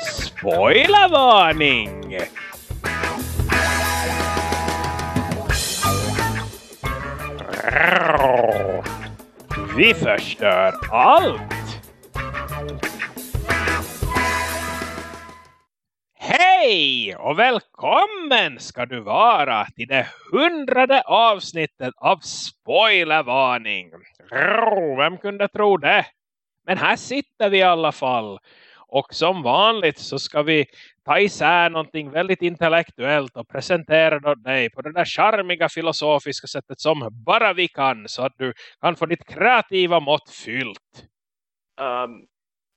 Spoilervarning! Vi förstör allt! Hej och välkommen ska du vara till det hundrade avsnittet av Spoilervarning. Vem kunde tro det? Men här sitter vi i alla fall. Och som vanligt så ska vi ta isär någonting väldigt intellektuellt och presentera dig på det där charmiga filosofiska sättet som bara vi kan. Så att du kan få ditt kreativa mått fyllt. Um,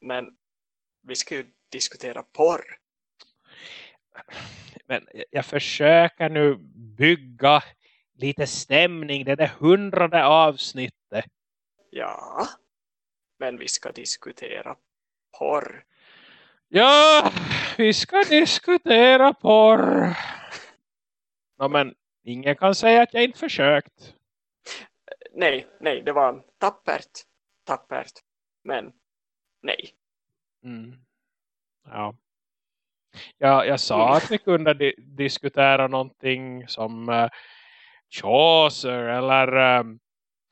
men vi ska ju diskutera porr. Men jag försöker nu bygga lite stämning. Det är det hundrade avsnittet. Ja, men vi ska diskutera porr. Ja, vi ska diskutera porr. Ja, men ingen kan säga att jag inte försökt. Nej, nej, det var tappert. Tappert. Men nej. Mm. Ja. ja. Jag sa att vi kunde di diskutera någonting som uh, Chaucer eller um,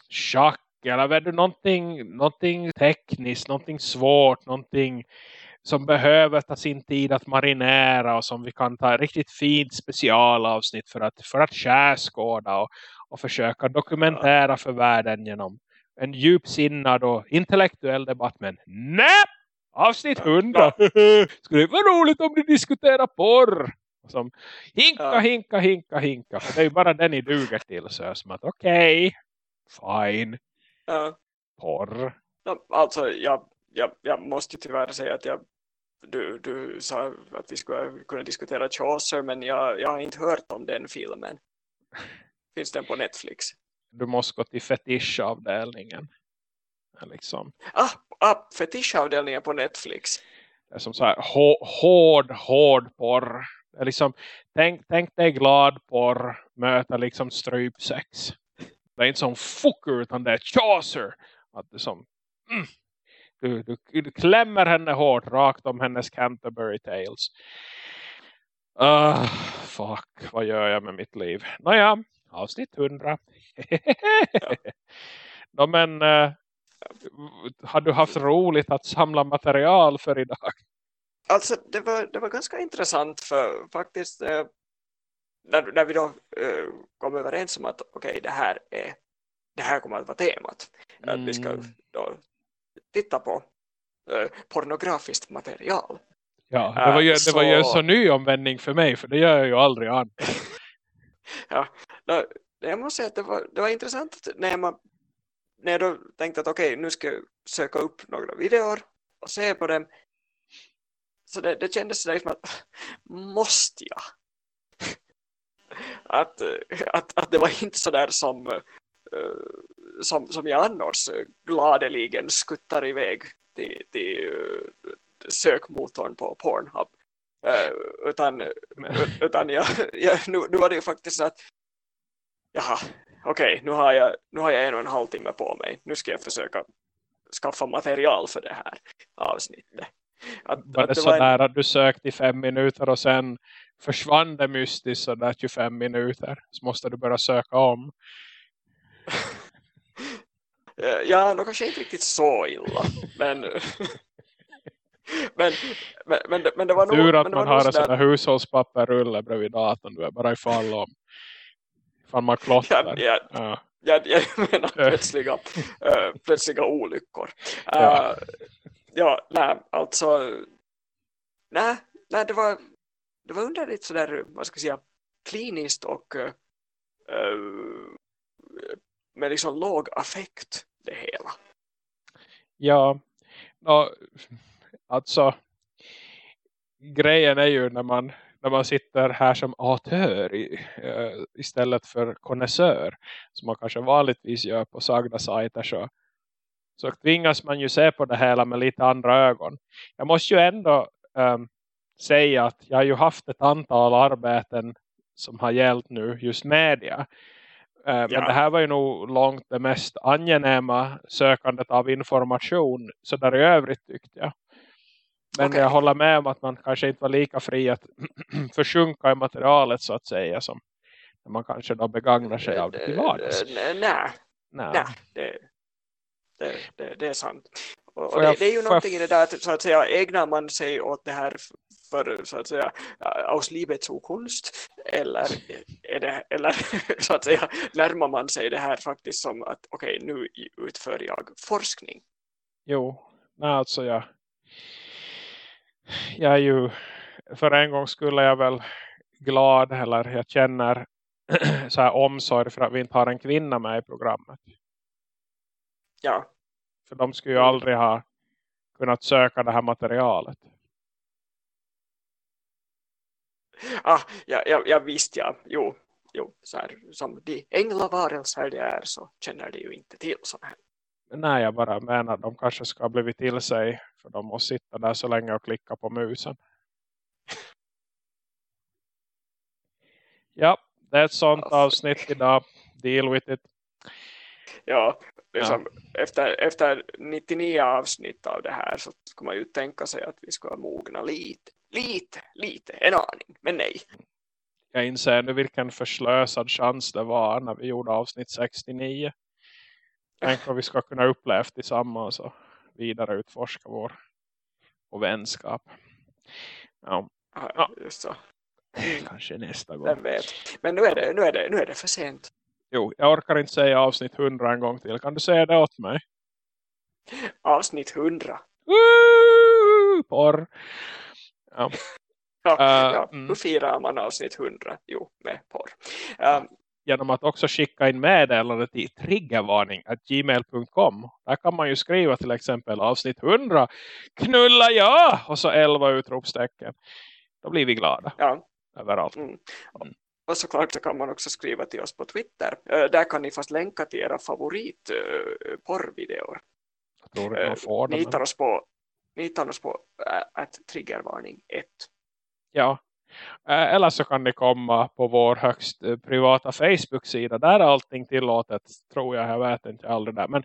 schack eller vet du, någonting, någonting tekniskt, någonting svårt, någonting som behöver ta sin tid att marinera och som vi kan ta riktigt fint specialavsnitt för att, för att skärskåda och, och försöka dokumentera för världen genom en djupsinnad och intellektuell debatt. Men nej! Avsnitt 100! Skulle det vara roligt om ni diskuterar porr? Som hinka, hinka, hinka, hinka. För det är ju bara den ni duger till. Så jag som att okej, okay, fine. Ja. Porr. Ja, alltså, jag, jag, jag måste tyvärr säga att jag du, du sa att vi skulle kunna diskutera Chaucer men jag, jag har inte hört om den filmen. Finns den på Netflix? Du måste gå till fetischavdelningen. Liksom. Ah, ah, fetischavdelningen på Netflix. Det är som så här hård, hård porr. Liksom, tänk, tänk dig glad porr möta liksom strypsex. Det är inte som fuck utan det är Chaucer. Att det som, mm, du, du, du klämmer henne hårt rakt om hennes Canterbury Tales. Uh, fuck, vad gör jag med mitt liv? Nåja, avsnitt 100. ja. no, men uh, har du haft roligt att samla material för idag? Alltså det var, det var ganska intressant för faktiskt eh, när, när vi då eh, kom överens om att okej okay, det här är det här kommer att vara temat. Mm. Att vi ska mm. då titta på eh, pornografiskt material. Ja, det var ju, det var ju en så ny omvändning för mig, för det gör jag ju aldrig an. ja, jag måste säga att det var, det var intressant att när, man, när jag då tänkte att okej, okay, nu ska jag söka upp några videor och se på dem. Så det, det kändes sådär som att, måste jag? Att, att, att det var inte sådär som eh, som, som jag annars gladeligen skuttar iväg till, till eh, sökmotorn på Pornhub. Eh, utan utan jag, jag, nu, nu var det ju faktiskt så att jaha, okej, okay, nu, har jag, nu har jag en och en halv timme på mig. Nu ska jag försöka skaffa material för det här avsnittet. Att, var att det, det så där en... att du sökte i fem minuter och sen försvann det mystiskt så där 25 minuter så måste du börja söka om. Ja, nog kanske inte riktigt så illa. Men, men, men, men, men det var nog... Tur att man har en sån där hushållspapperrulle bredvid datorn. Du är bara ifall om ifall man klottrar. Ja, ja, ja. Jag, jag menar plötsliga, äh, plötsliga olyckor. Äh, ja ja, nej, alltså nej, nej, det var det var underligt sådär, vad ska jag säga, kliniskt och uh, med liksom låg affekt det hela. Ja, no, alltså grejen är ju när man, när man sitter här som autör i, uh, istället för konnässör som man kanske vanligtvis gör på sagda sajter så, så tvingas man ju se på det hela med lite andra ögon. Jag måste ju ändå um, säga att jag har ju haft ett antal arbeten som har gällt nu just media Eh, men ja. det här var ju nog långt det mest angenäma sökandet av information så där i övrigt tyckte jag. Men Okej. jag håller med om att man kanske inte var lika fri att försjunka i materialet så att säga som man kanske då begagnar sig av det till vardags. Eh, Nej, Nej. Det, det, det, är sant. Och, och det, jag- det är ju jag- någonting i det där att så att säga ägnar man sig åt det här för så att säga aus livet zu Kunst eller, det, eller så att säga närmar man sig det här faktiskt som att okej nu utför jag forskning. Jo, nej alltså jag jag är ju för en gång skulle jag väl glad eller jag känner så här omsorg för att vi inte har en kvinna med i programmet. Ja, För de skulle ju aldrig ha kunnat söka det här materialet. ah, ja, ja, ja visst ja, jo, jo så här, som de änglavarelser det är så känner de ju inte till sånt här. Nej, jag bara menar de kanske ska ha blivit till sig för de måste sitta där så länge och klicka på musen. Ja, det är ett sånt Ja, avsnitt idag. Deal with it. Ja, liksom, Efter, efter 99 avsnitt av det här så ska man ju tänka sig att vi ska mogna lite, lite, lite, en aning, men nej. Jag inser nu vilken förslösad chans det var när vi gjorde avsnitt 69. Tänk vad vi ska kunna uppleva tillsammans och vidare utforska vår och vänskap. Ja, Ja, Ja. Just så, kanske nästa gång. Men nu är, det, nu, är det, nu är det för sent. Jo, jag orkar inte säga avsnitt 100 en gång till. Kan du säga det åt mig? Avsnitt 100. Woo! Porr. Ja. Ja, Eh, ja, mm. Hur firar man avsnitt 100? Jo, med porr. Um, Genom att också skicka in meddelande till triggervarning at gmail.com. Där kan man ju skriva till exempel avsnitt 100. Knulla ja! Och så 11 utropstecken. Då blir vi glada ja, överallt. mm. Och såklart så kan man också skriva till oss på Twitter. Eh, där kan ni fast länka till era favorit uh, porrvideor. Jag tror inte Eh, får det. Ni hittar oss på, ni hittar oss på att triggervarning 1. Ja. Eh, Eller så kan ni komma på vår högst eh, privata Facebook-sida. Där är allting tillåtet. Tror jag. Jag vet inte aldrig där. Men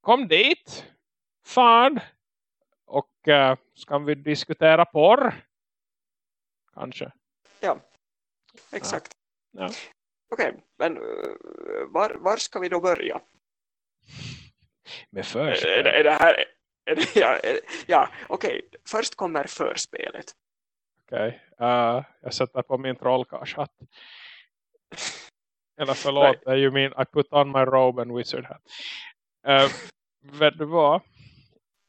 kom dit. Fan. Och uh, ska vi diskutera porr? Kanske. Exakt. Ja. Okej, men eh, var, var ska vi då börja? Med Är, förspel. är, det- är det här... Är det, ja, är, ja okej. Först kommer förspelet. Okej. eh, jag sätter på min trollkarlshatt. Eller förlåt. Är ju min I put on my robe and wizard hat. Uh, vet du vad?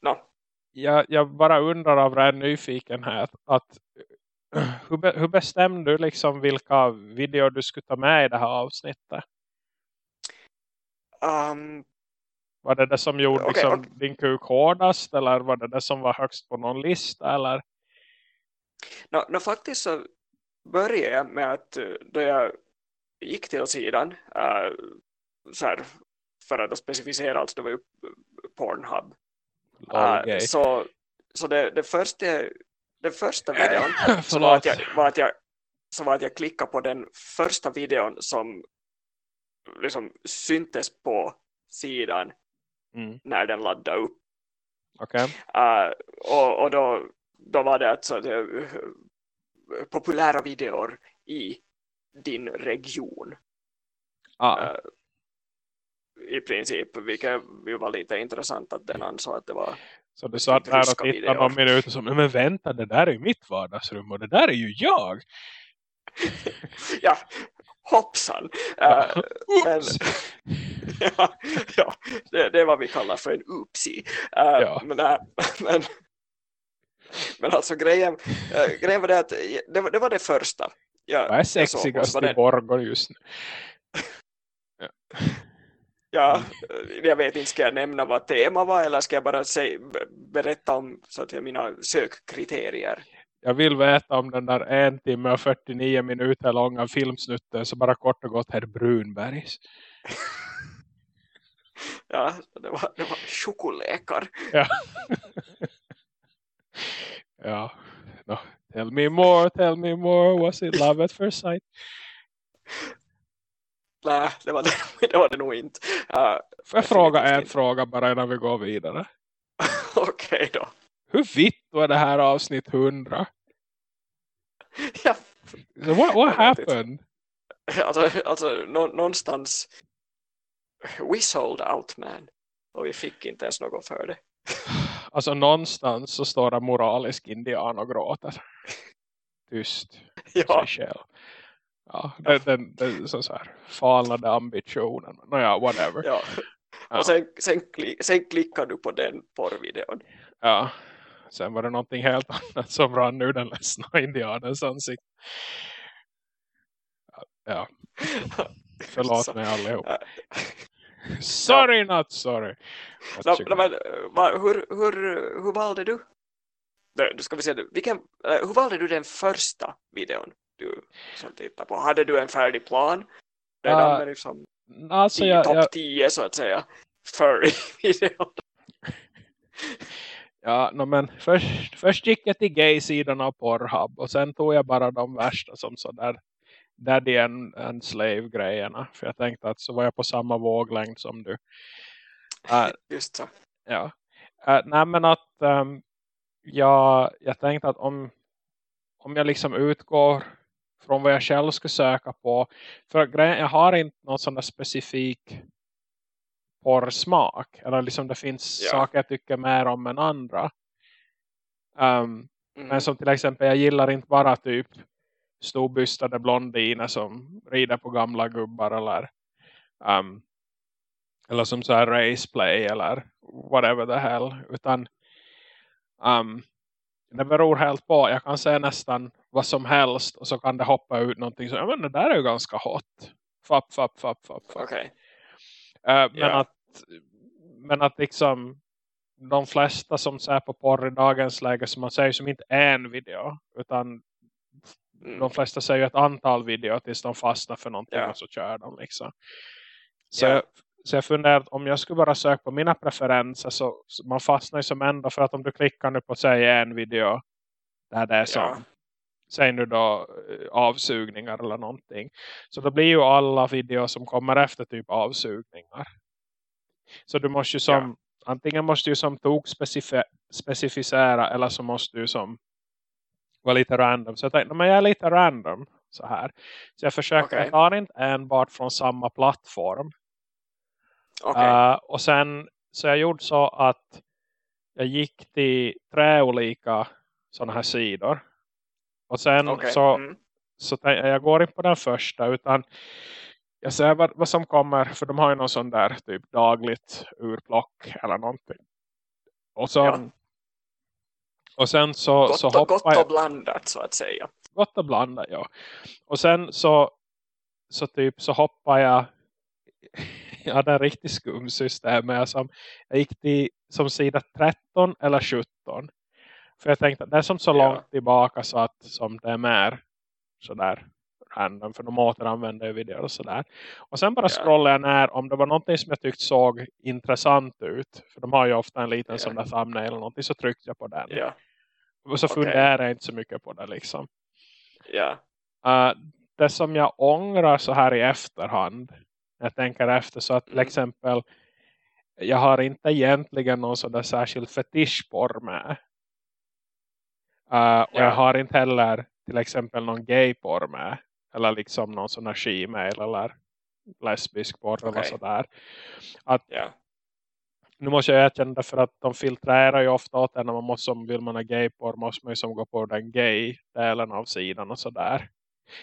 Nå, jag, jag bara undrar av ren nyfikenhet att hur, be, hur bestämde du liksom vilka videor du skulle ta med i det här avsnittet? um, Var det det som gjorde Okej, liksom okej. din kuk hårdast eller var det det som var högst på någon lista eller? nå, nå, faktiskt så började jag med att eh, då jag gick till sidan eh, så här, för att specificera, alltså det var ju Pornhub. Gay. så så det, det, första, det första videon. Så var, att jag, var att jag, så var att jag klickade på den första videon som liksom syntes på sidan Mm, när den laddade upp. Okej. Uh, och och då, då var det alltså det, populära videor i din region. Ah, uh, i princip, vilket ju var lite intressant att den ansåg att det var så du satt där och tittade någon minut och så, men vänta, det där är ju mitt vardagsrum och det där är ju jag. ja, hoppsan! Ja. Uh, men, ja, ja det, det är vad vi kallar för en oopsie. Uh, Ja. men, äh, men, men alltså grejen, uh, grejen var det att det, var- det var det första. Jag, Vad är sexigast i Borgå just nu? Ja, jag vet inte, ska jag nämna vad tema var eller ska jag bara säga, be- berätta om så att jag, mina sökkriterier? Jag vill veta om den där en timme och 49 minuter långa filmsnutten så bara kort och gott herr Brunbergs. Ja, det var, det var chokolekar. Ja. ja. No. Tell me more, tell me more. Was it love at first sight? Nej, det var det, det var det nog inte. Uh, Får jag fråga en inte. fråga bara innan vi går vidare? Okej då. hur vitt är det här avsnitt 100? ja. So what, what happened? Alltså, alltså nå, någonstans we sold out man. Och vi fick inte ens något för det. Alltså någonstans så står det moralisk indian och gråter. Tyst. Ja, sig själv. Ja, den, den, den så, så här falnade ambitionen. Nåja, whatever. ja. Ja. Och sen, sen, sen klickar du på den porrvideon. Ja. Sen var det någonting helt annat som rann ur den ledsna indianens ansikte. Ja, Ja, förlåt Så, mig allihop. Sorry not sorry. Varsågod. nå, men, hur, hur, hur valde du? Nu ska vi se, vilken, eh, hur valde du den första videon du som tittar på? Hade du en färdig plan? Redan Ah, med liksom Alltså jag, topp jag, 10 så att säga. Furry-videon. ja, no, men först, först gick jag till gay-sidan av Pornhub och sen tog jag bara de värsta som sådär daddy and, and slave-grejerna. För jag tänkte att så var jag på samma våglängd som du. Äh, Just så. Ja. Uh, nej men att um, jag, jag tänkte att om, om jag liksom utgår från vad jag själv ska söka på. För jag har inte någon sån där specifik porrsmak. Eller liksom det finns Ja. saker jag tycker mer om än andra. Um, Mm. men som till exempel, jag gillar inte bara typ storbystade blondiner som rider på gamla gubbar eller um, eller som så här raceplay eller whatever the hell. Utan um, det beror helt på. Jag kan säga nästan vad som helst och så kan det hoppa ut någonting så, ja men det där är ju ganska hot. Fapp, fapp, fapp, fapp, fapp. Okej. Eh, men, Ja. att, men att liksom de flesta som ser på porr i dagens läge som man säger som inte är en video utan Mm. de flesta säger ett antal videor tills de fastnar för någonting Ja. och så kör de liksom. Så, Ja. Så jag funderar att om jag skulle bara söka på mina preferenser så, så man fastnar ju som ändå för att om du klickar nu på säg en video där det är som Ja. säg nu då eh, avsugningar eller någonting. Så då blir ju alla videor som kommer efter typ avsugningar. Så du måste ju som, antingen måste du som tog specifi specificera eller så måste du som vara lite random. Så jag tänkte, men jag är lite random så här. Så jag försöker, Okej. jag tar inte enbart från samma plattform. Okej. Uh, och sen så jag gjorde så att jag gick till tre olika sådana här sidor. Och sen Okej. så, Mm. så jag går in på den första utan jag ser vad, vad som kommer. För de har ju någon sån där typ dagligt urplock eller någonting. Och, så, Ja. och sen så, Gott, så och, hoppar gott jag och blandat så att säga. gott att blanda, ja. Och sen så, så typ så hoppar jag jag hade en riktigt skum system. Men jag, som, jag gick till som sida 13 eller 17. För jag tänkte att det är som så Ja. långt tillbaka så att som det är mer sådär random. För de återanvänder ju videor och sådär. Och sen bara Ja. scrollade jag ner om det var någonting som jag tyckte såg intressant ut. För de har ju ofta en liten Ja. sån där thumbnail eller någonting. Så tryckte jag på den. Ja. Och så Okej. funderade jag inte så mycket på det liksom. Ja. Uh, det som jag ångrar så här i efterhand. Jag tänker efter så att till Mm. exempel. Jag har inte egentligen någon sån där särskild fetischporr med. Uh, och Ja. jag har inte heller till exempel någon gayporr med. Eller liksom någon sån här she-mail eller lesbisk porr eller Okej. sådär. Att Ja. nu måste jag erkänna det för att de filtrerar ju ofta åt en när man måste, vill man ha gayporr måste man ju som gå på den gay-delen av sidan och sådär.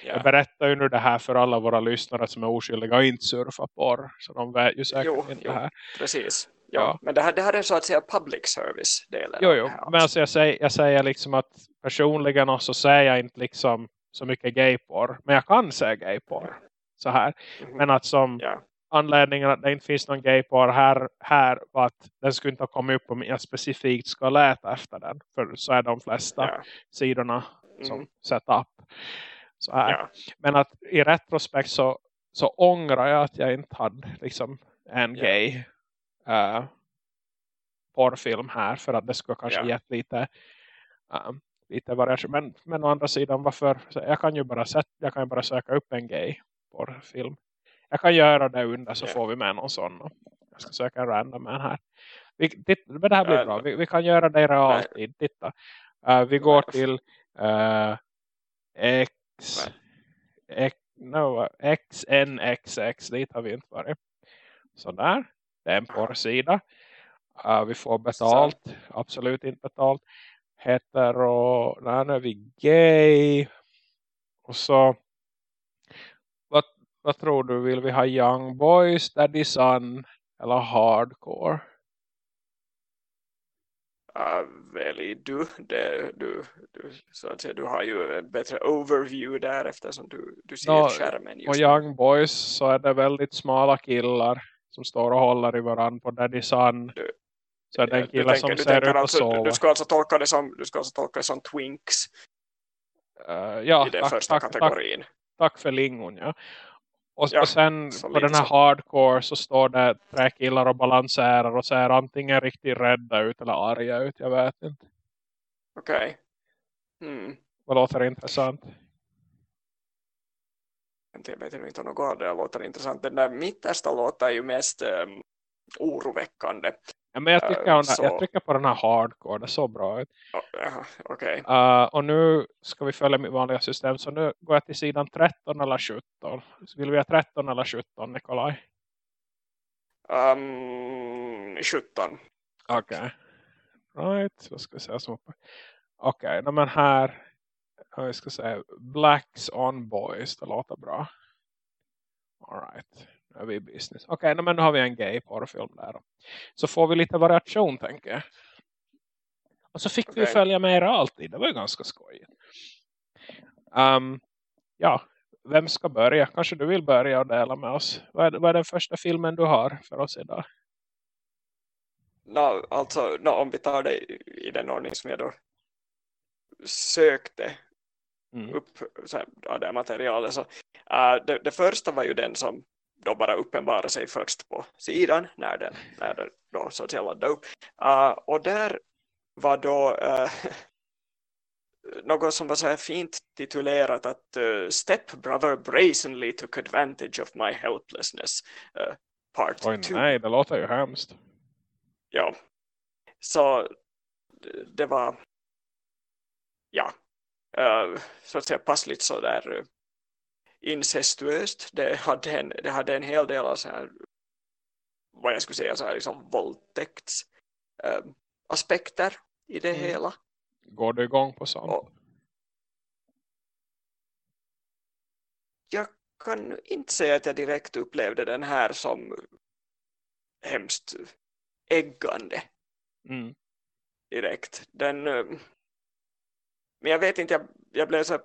Jag Ja. berättar ju nu det här för alla våra lyssnare som är oskyldiga och inte surfar porr. Så de vet ju säkert Jo, inte jo. det här. Precis. Ja. Ja. Men det här, det här är så att säga public service-delen. Jo, jo. Men alltså jag säger, jag säger liksom att personligen också säger jag inte liksom så mycket gayporr. Men jag kan säga gayporr. Så här. Mhm. Men att som Ja. anledningen att det inte finns någon gayporr här, här var att den skulle inte ha kommit upp om jag specifikt ska leta efter den. För så är de flesta Ja. sidorna som Mhm. setup. Så här. Ja. Men att i retrospekt så, så ångrar jag att jag inte hade liksom en Ja. gay uh, porrfilm här. För att det skulle kanske Ja. gett lite, um, lite variation. Men, men å andra sidan varför? Jag kan ju bara, sätta, jag kan bara söka upp en gay porrfilm. Jag kan göra det under så Ja. får vi med någon sån. Jag ska söka en random man här. Vi, titta, men det här blir bra. Vi, vi kan göra det i realtid. Titta. Uh, vi går till uh, X, no, XNXX. Dit har vi inte varit. Sådär. Det är en porrsida. Uh, vi får betalt. Absolut inte betalt. Hetero. Nej, nu är vi gay. Och så. Vad, vad tror du? Vill vi ha young boys, daddy son eller hardcore? Uh, välj du, det, du, du, så att säga, du har ju en bättre overview där eftersom du, du ser Nå, skärmen just nu. young boys så är det väldigt smala killar som står och håller i varandra på daddy son. Du- Så är det en kille som tänker- du ser ut alltså, sova. du ska alltså tolka det som, du ska alltså tolka det som twinks Uh, ja, i den tack, första tack, tack, kategorin. tack för lingon. Ja. Och, Ja, och sen på den här så. hardcore så står det tre killar och balanserar och ser antingen riktigt rädda ut eller arga ut. Jag vet inte. Okej. Mm. Vad låter intressant? Jag vet inte om något av det låter intressant. Den där mittersta låter ju mest um, oroväckande. Ja, men jag, tycker Eh, det- så- jag trycker på den här hardcore. Det är så bra ut. Okej. Uh, och nu ska vi följa mitt vanliga system. Så nu går jag till sidan 13 eller 17. Så vill vi ha 13 eller 17, Nikolaj? Um, 17. Okej. Right, då ska vi se som. Okej, okay, men här. ja, Vi ska säga Blacks on Boys. Det låter bra. Alright, nu är vi i business. Okej, okay, men nu har vi en gay porrfilm där. Då. Så får vi lite variation tänker jag. Och så fick vi Okej. följa med er alltid. Det var ju ganska skojigt. Um, ja, vem ska börja? Kanske du vill börja och dela med oss. Vad är, vad är den första filmen du har för oss idag? No, alltså, no, om vi tar det i den ordning som jag då sökte Mm. upp så här, ja, det materialet. Så, uh, det, det första var ju den som då bara uppenbarade sig först på sidan när den, när den då så att säga laddade upp. Uh, och där var då uh, något som var så här fint titulerat att uh, Step Brother brazenly took advantage of my helplessness. Uh, part Oj 2. nej, det låter ju hemskt. Ja. Så det- var ja, eh, så att säga passligt så där incestuöst. Det hade en, det hade en hel del av så här vad jag skulle säga så här liksom våldtäkts eh, aspekter i det Mm. hela. Går du igång på sånt? Och jag kan inte säga att jag direkt upplevde den här som hemskt äggande. Mm. direkt. Den, eh, men jag vet inte, jag, jag blev så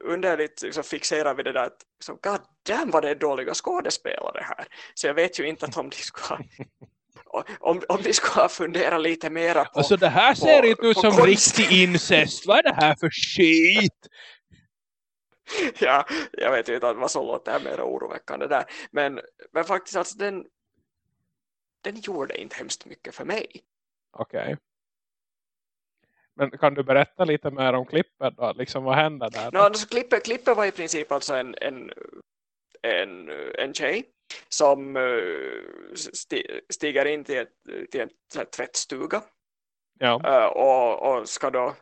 underligt liksom fixerad vid det där att liksom, god damn vad det är dåliga skådespelare här. Så jag vet ju inte att om de ska om, om de ska fundera lite mera på Alltså det här ser på- inte ut som konst. riktig incest. Vad är det här för skit? ja, jag vet ju inte vad som låter mer oroväckande där. Men, men faktiskt alltså den den gjorde inte hemskt mycket för mig. Okej. Men kan du berätta lite mer om klippet då? Liksom vad händer där? No, alltså, klippet, klippet var i princip alltså en, en, en, en tjej som uh, sti, stiger in till, ett, till en här tvättstuga Ja. uh, och, och ska då uh,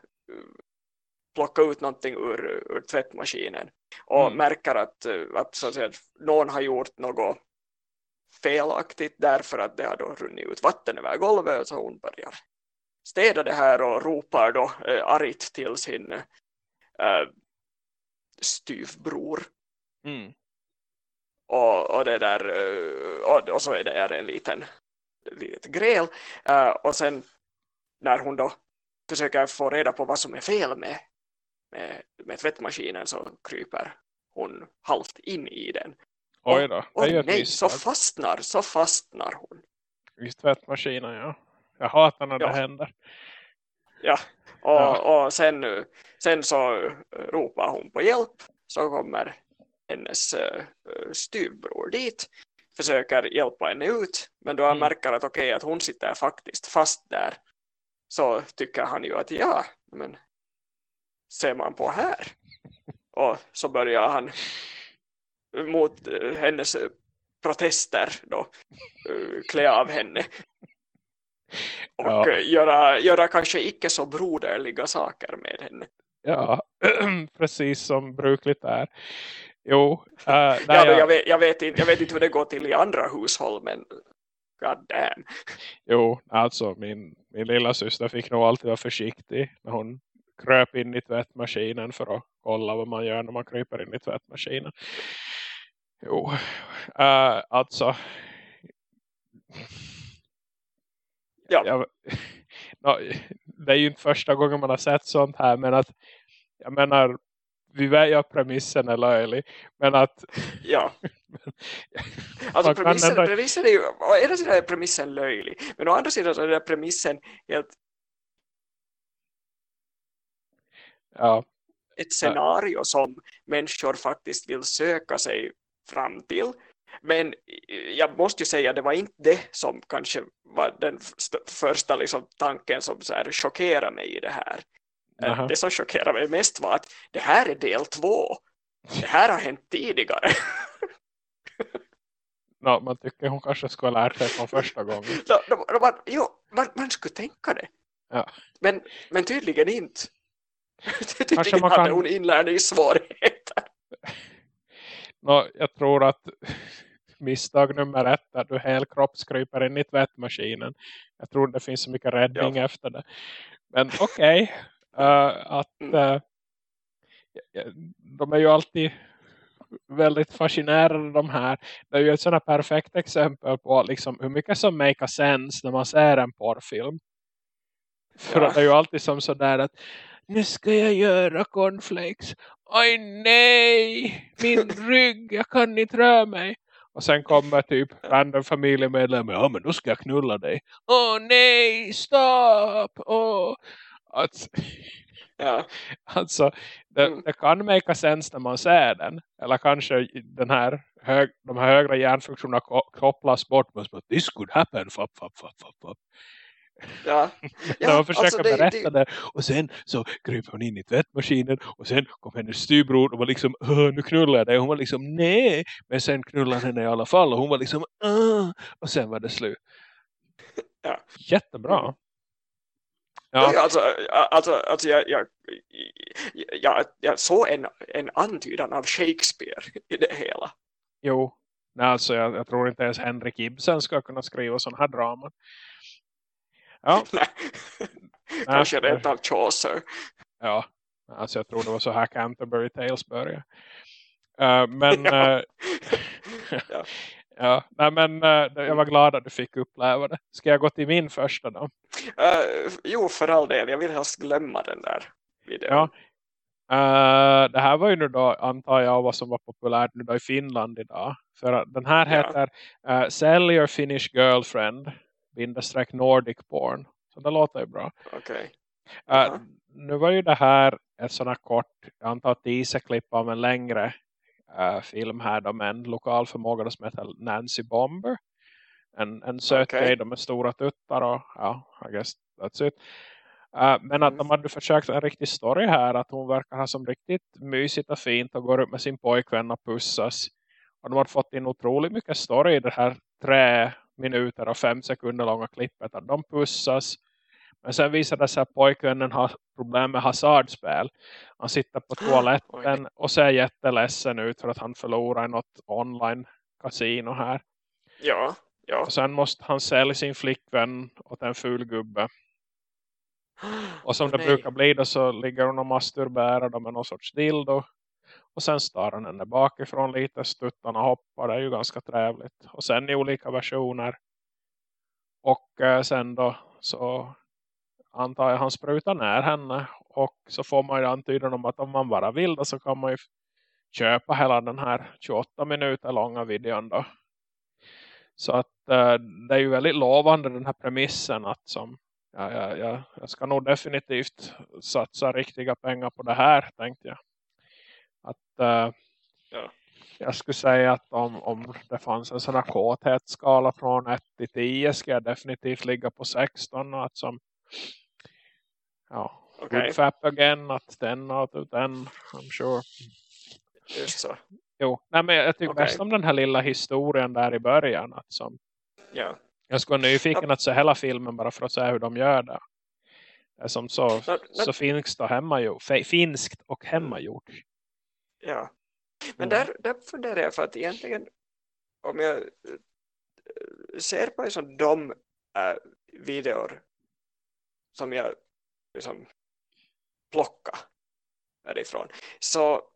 plocka ut någonting ur, ur tvättmaskinen och Mm. märker att, att, så att säga, någon har gjort något felaktigt därför att det har då runnit ut vatten över golvet och så hon börjar städa det här och ropar då uh, argt till sin uh, styvbror Mm. och, och det där eh, och, och så är det är en liten litet gräl Eh, och sen när hon då försöker få reda på vad som är fel med, med, med tvättmaskinen så kryper hon halvt in i den Oj då. Och ett nej, så fastnar så fastnar hon I tvättmaskinen, ja. Jag hatar när Ja. det händer. ja och, Ja. och sen, sen så eh, ropar hon på hjälp så kommer hennes uh, styvbror dit försöker hjälpa henne ut men då han Mm. märker att okej att hon sitter faktiskt fast där så tycker han ju att ja men ser man på här och så börjar han mot eh, hennes eh, protester då eh, klä av henne och Ja. eh, göra, göra kanske icke så broderliga saker med henne. Ja, precis som brukligt är. Jo, nej, Ja, jag- jag, vet, jag, vet inte, jag vet inte hur det går till i andra hushåll, men god damn. Jo, alltså min, min lilla syster fick nog alltid vara försiktig när hon kröp in i tvättmaskinen för att kolla vad man gör när man kryper in i tvättmaskinen. Jo, äh, alltså Ja. jag, nå, det är ju inte första gången man har sett sånt här men att jag menar vi att premissen är löjlig men att Ja. Alltså premissen, ändå- premissen är ju, å ena sidan är premissen löjlig, men å andra sidan så är den premissen helt ja, ett scenario som människor faktiskt vill söka sig fram till. Men jag måste ju säga, det var inte det som kanske var den st- första liksom, tanken som så här, chockerade mig i det här. Eh, Aha. Det som chockerade mig mest var att det här är del två. Det här har hänt tidigare. nå, man tycker hon kanske skulle ha lärt sig från första gången. Då- då man, jo, man, man skulle tänka det. Ja. Men, men tydligen inte. tydligen man hade kan- hon inlärningssvårigheter. Nå, jag tror att misstag nummer ett är att du helkroppskryper in i tvättmaskinen. Jag tror det finns så mycket räddning efter det. Men okej. att Mm. eh, ja, de är ju alltid väldigt fascinerande de här. Det är ju ett sådant perfekt exempel på liksom hur mycket som make sense när man ser en porrfilm. För Ja. att det är ju alltid som sådär att nu ska jag göra cornflakes. Oj nej, min rygg, jag kan inte röra mig. Och sen kommer typ random familjemedlemmar. Ja men då ska jag knulla dig. Åh nej, stopp! Åh. Alltså, Ja. alltså det, Mm. det kan make sense när man ser den. Eller kanske den här hög, de här högre hjärnfunktionerna ko- kopplas bort. Men this could happen. Fap, fap, fap, fap, fap. Ja. när Ja, försöker alltså det- berätta det- det, Och sen så kryper hon in i tvättmaskinen. Och sen kom hennes styrbror och var liksom, "Åh, nu knullar jag dig. Hon var liksom, nej. Men sen knullade henne i alla fall. Och hon var liksom, Åh! Och sen var det slut. Ja. Jättebra. Ja, Ja. Alltså, alltså, alltså jag, jag, jag, jag såg en, en antydan av Shakespeare i det hela. jo. Nej, alltså jag, jag tror inte ens Henrik Ibsen ska kunna skriva sån här drama. Ja, Kanske rent av Chaucer. ja. Alltså jag tror det var så här Canterbury Tales började. Eh, men Ja. eh, Ja. ja, nej men eh, jag var glad att du fick uppleva det. Ska jag gå till min första då? Uh, jo, för all del. Jag vill helst glömma den där videon. Ja. Det här var ju nu då, antar jag, vad som var populärt nu då i Finland idag. För den här Ja. heter uh, Sell your Finnish girlfriend bindestreck Nordic porn. Så det låter ju bra. Okej. Uh, Jaha. nu var ju det här ett här kort, jag antar teaserklipp av en längre uh, film här då med en lokal förmåga som heter Nancy Bomber. En, en söt tjej då med stora tuttar och ja, I guess that's it. Uh, men att Mm. de hade försökt en riktig story här att hon verkar ha som riktigt mysigt och fint och går upp med sin pojkvän och pussas. Och de har fått in otroligt mycket story i det här tre minuter och fem sekunder långa klippet. Att de pussas. Men sen visar det sig att pojkvännen har problem med hasardspel. Han sitter på toaletten och ser jätteledsen ut för att han förlorar något online kasino här. Ja, ja. Och sen måste han sälja sin flickvän åt en ful gubbe. Och som det nej. brukar bli då så ligger hon och masturberar med någon sorts dildo. Och sen står han henne bakifrån lite, stuttarna hoppar, det är ju ganska trevligt. Och sen i olika versioner. Och eh, sen då så antar jag han sprutar ner henne. Och så får man ju antydan om att om man bara vill då så kan man ju köpa hela den här 28 minuter långa videon då. Så att eh, det är ju väldigt lovande den här premissen att som ja, ja, ja, jag ska nog definitivt satsa riktiga pengar på det här tänkte jag. Att eh, Ja. jag skulle säga att om, om det fanns en sån här kåthetsskala från 1 till 10 ska jag definitivt ligga på 16 och att som ja, Okej, good fap again att 10 out of 10 I'm sure. just så. Jo, nej men jag tycker Okej. bäst om den här lilla historien där i början att som Ja. Jag skulle vara nyfiken att se hela filmen bara för att se hur de gör det. Som så, så finskt och hemmagjort. Finskt och hemmagjort. Ja. Men mm. där, där funderar jag för att egentligen om jag eh, ser på liksom de äh, videor som jag liksom plocka därifrån så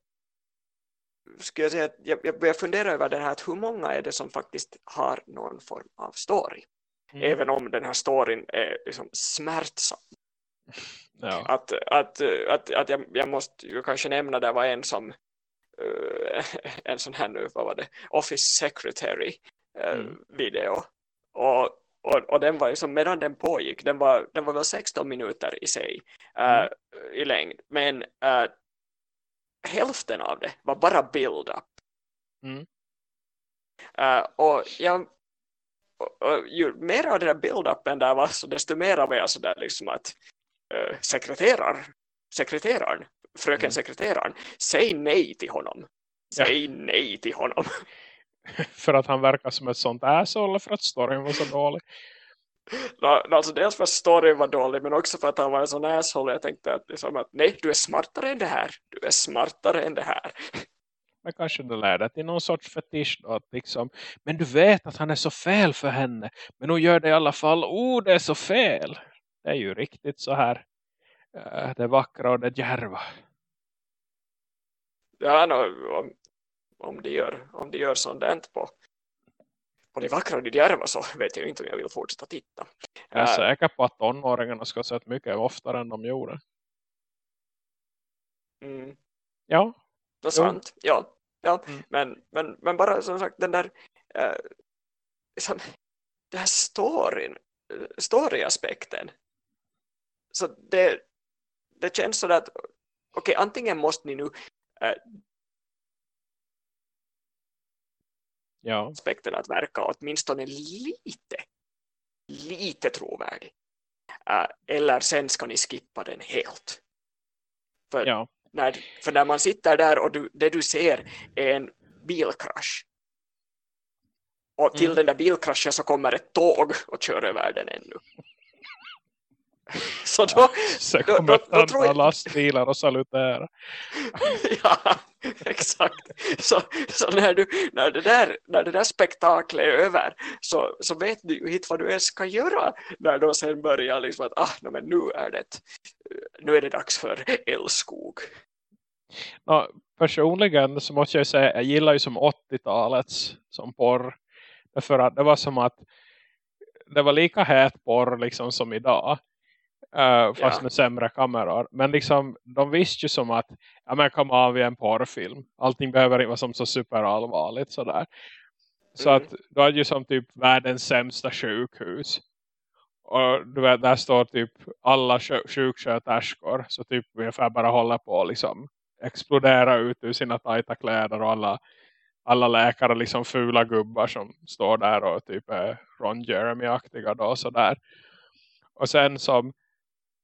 skulle jag säga att jag, jag börjar fundera över det här att hur många är det som faktiskt har någon form av story mm. även om den här storyn är liksom smärtsam ja. att, att, att, att jag, jag måste ju kanske nämna det var en som en sån här nu, vad var det Office Secretary uh, mm. video och, och, och den var ju som medan den pågick den var, den var väl 16 minuter i sig uh, mm. i längd men hälften av det var bara build-up. Mm. Uh, och jag och, och, ju mer av den där build-upen där var så desto mer var jag sådär liksom att uh, sekreterar, sekreteraren, fröken mm. sekreteraren, säg nej till honom. Säg ja. nej till honom. för att han verkar som ett sånt asshole eller för att storyn var så dålig? alltså dels för att storyn var dålig men också för att han var en sån asshole. Jag tänkte att, liksom att nej, du är smartare än det här. Du är smartare än det här. Men kanske det leder till någon sorts fetisch då, att liksom, men du vet att han är så fel för henne. Men hon gör det i alla fall, oh det är så fel. Det är ju riktigt så här det vackra och det djärva. Ja, no, om, om, de gör, om de gör sånt på på det vackra och det djärva så vet jag inte om jag vill fortsätta titta. Jag är uh, säker på att tonåringarna ska se mycket oftare än de gjorde. Mm. Ja. Det är sant, ja. ja. Mm. Men, men, men bara som sagt den där uh, liksom, den här storyn, storyaspekten så det, det känns så att okej, okay, antingen måste ni nu uh, ja. aspekten att verka åtminstone lite lite trovärdig. Uh, eller sen ska ni skippa den helt. För, ja. när, för när man sitter där och du, det du ser är en bilkrasch. Och till mm. den där bilkraschen så kommer ett tåg och kör över den ännu. Så då, så kommer då, då, då tror jag... lastbilar och salutera. ja, exakt. Så, så när, du, när, det där, när det där spektaklet är över så, så vet du ju hit vad du ens ska göra när de sen börjar liksom att ah, no, men nu, är det, nu är det dags för Älskog. Ja, personligen så måste jag säga jag gillar ju som 80-talets som porr. Därför att det var som att det var lika het porr liksom som idag. Uh, fast ja. med sämre kameror. Men liksom, de visste ju som att ja men kom av i en porrfilm. Allting behöver inte vara som så superallvarligt sådär. Så mm. att du hade ju som typ världens sämsta sjukhus. Och du vet, där står typ alla sjuksköterskor. Så typ ungefär bara håller på liksom explodera ut ur sina tajta kläder och alla, alla läkare liksom fula gubbar som står där och typ är Ron Jeremy-aktiga då sådär. Och sen som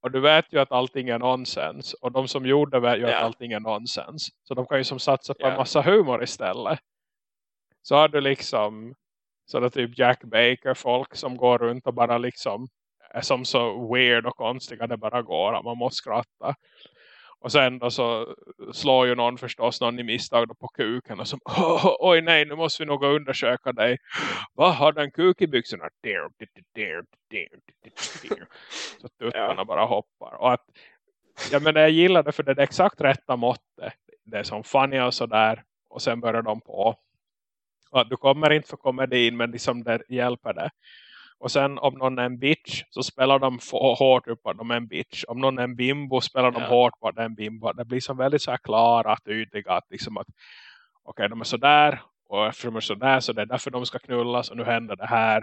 och du vet ju att allting är nonsens. Och de som gjorde vet ju ja. att allting är nonsens. Så de kan ju som satsa på ja. en massa humor istället. Så har du liksom sådana typ Jack Baker folk som går runt och bara liksom är som så weird och konstiga det bara går. Att man måste skratta. Och sen då så slår ju någon förstås någon i misstag på kuken och oh, oj nej nu måste vi nog undersöka dig. Vad har den kuk i byxorna? Så tuttarna bara hoppar. Och att, ja men jag gillar det för det är det exakt rätta måttet. Det är som funny och sådär. Och sen börjar de på. Och att du kommer inte för komedin men liksom det hjälper det. Och sen om någon är en bitch så spelar de hårt upp att de är en bitch. Om någon är en bimbo spelar de ja. hårt på att det är en bimbo. Det blir som väldigt så här klara, tydliga att liksom att okej okay, de är sådär och eftersom de är sådär så det är därför de ska knullas och nu händer det här.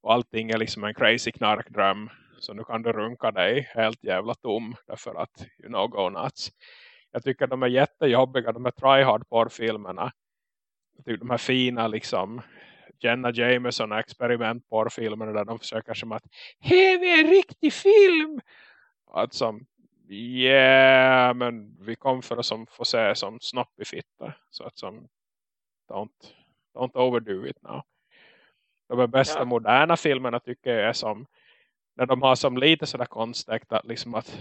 Och allting är liksom en crazy knarkdröm. Så nu kan du runka dig helt jävla tom därför att you know go nuts. Jag tycker de är jättejobbiga de här tryhard porrfilmerna. De här fina liksom Jenna Jameson experiment porrfilmer där de försöker som att hej vi är en riktig film! Att som yeah men vi kom för att som få se som snopp i fitta. Så att som don't, don't overdo it now. De bästa Ja. moderna filmerna tycker jag är som när de har som lite sådär konstakt att liksom att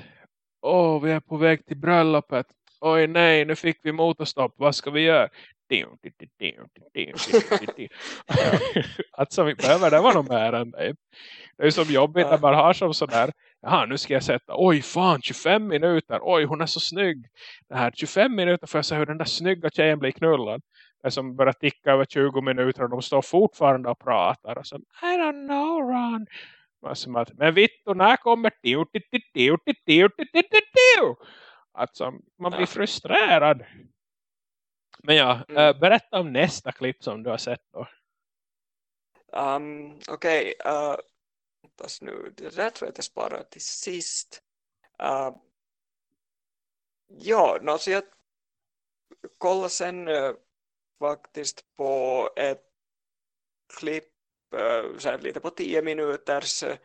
åh vi är på väg till bröllopet. Oj nej nu fick vi motorstopp. Vad ska vi göra alltså vi behöver det vara något mer än det. Det är som jobbigt när man har som sådär Jaha, nu ska jag sätta, oj fan 25 minuter, oj hon är så snygg. Det här 25 minuter för att se hur den där snygga tjejen blir knullad. Det som börjar ticka över 20 minuter och de står fortfarande och pratar och så, I don't know Ron. Som att, men Vittu, när kommer tiu, tiu, tiu, tiu, tiu, tiu, tiu, tiu. Alltså, man blir frustrerad. Men ja, Mm. eh, berätta om nästa klipp som du har sett då. Um, Okej, okay, uh, nu. Det där tror jag att jag sparar till sist. Uh, ja, no, alltså jag kollade sen uh, faktiskt på ett klipp uh, så här lite på 10 minuters uh,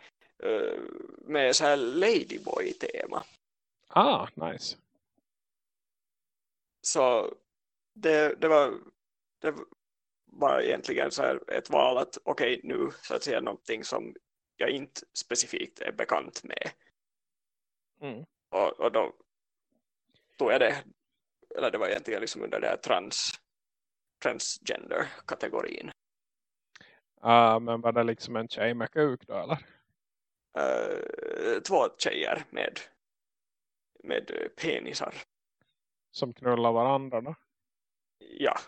med så här Ladyboy-tema. Ah, nice. Så det, det var det var egentligen så här ett val att okej okay, nu så att säga någonting som jag inte specifikt är bekant med. Mm. Och, och då tog jag det, eller det var egentligen liksom under det här trans, transgender-kategorin. Ah, men var det liksom en tjej med kuk då eller? Uh, två tjejer med, med penisar. Som knullar varandra då? Ja.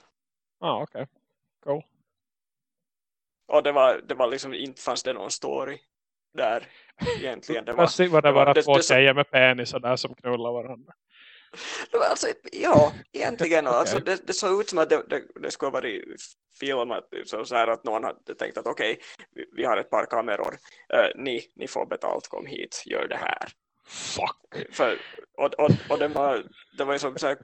Ah, okej. Okay. Cool. Och det var, det var liksom, inte fanns det någon story där egentligen. Det var, Plötsligt var det bara det- två det- tjejer med penisar där som knullar varandra. Alltså, ja, egentligen. Okej. alltså, det, det såg ut som att det, det, det skulle ha varit filmat så, så här att någon hade tänkt att okej, vi, vi har ett par kameror. Eh, ni, ni får betalt, kom hit, gör det här. Fuck. För, och och, och det, var, det var ju som så här,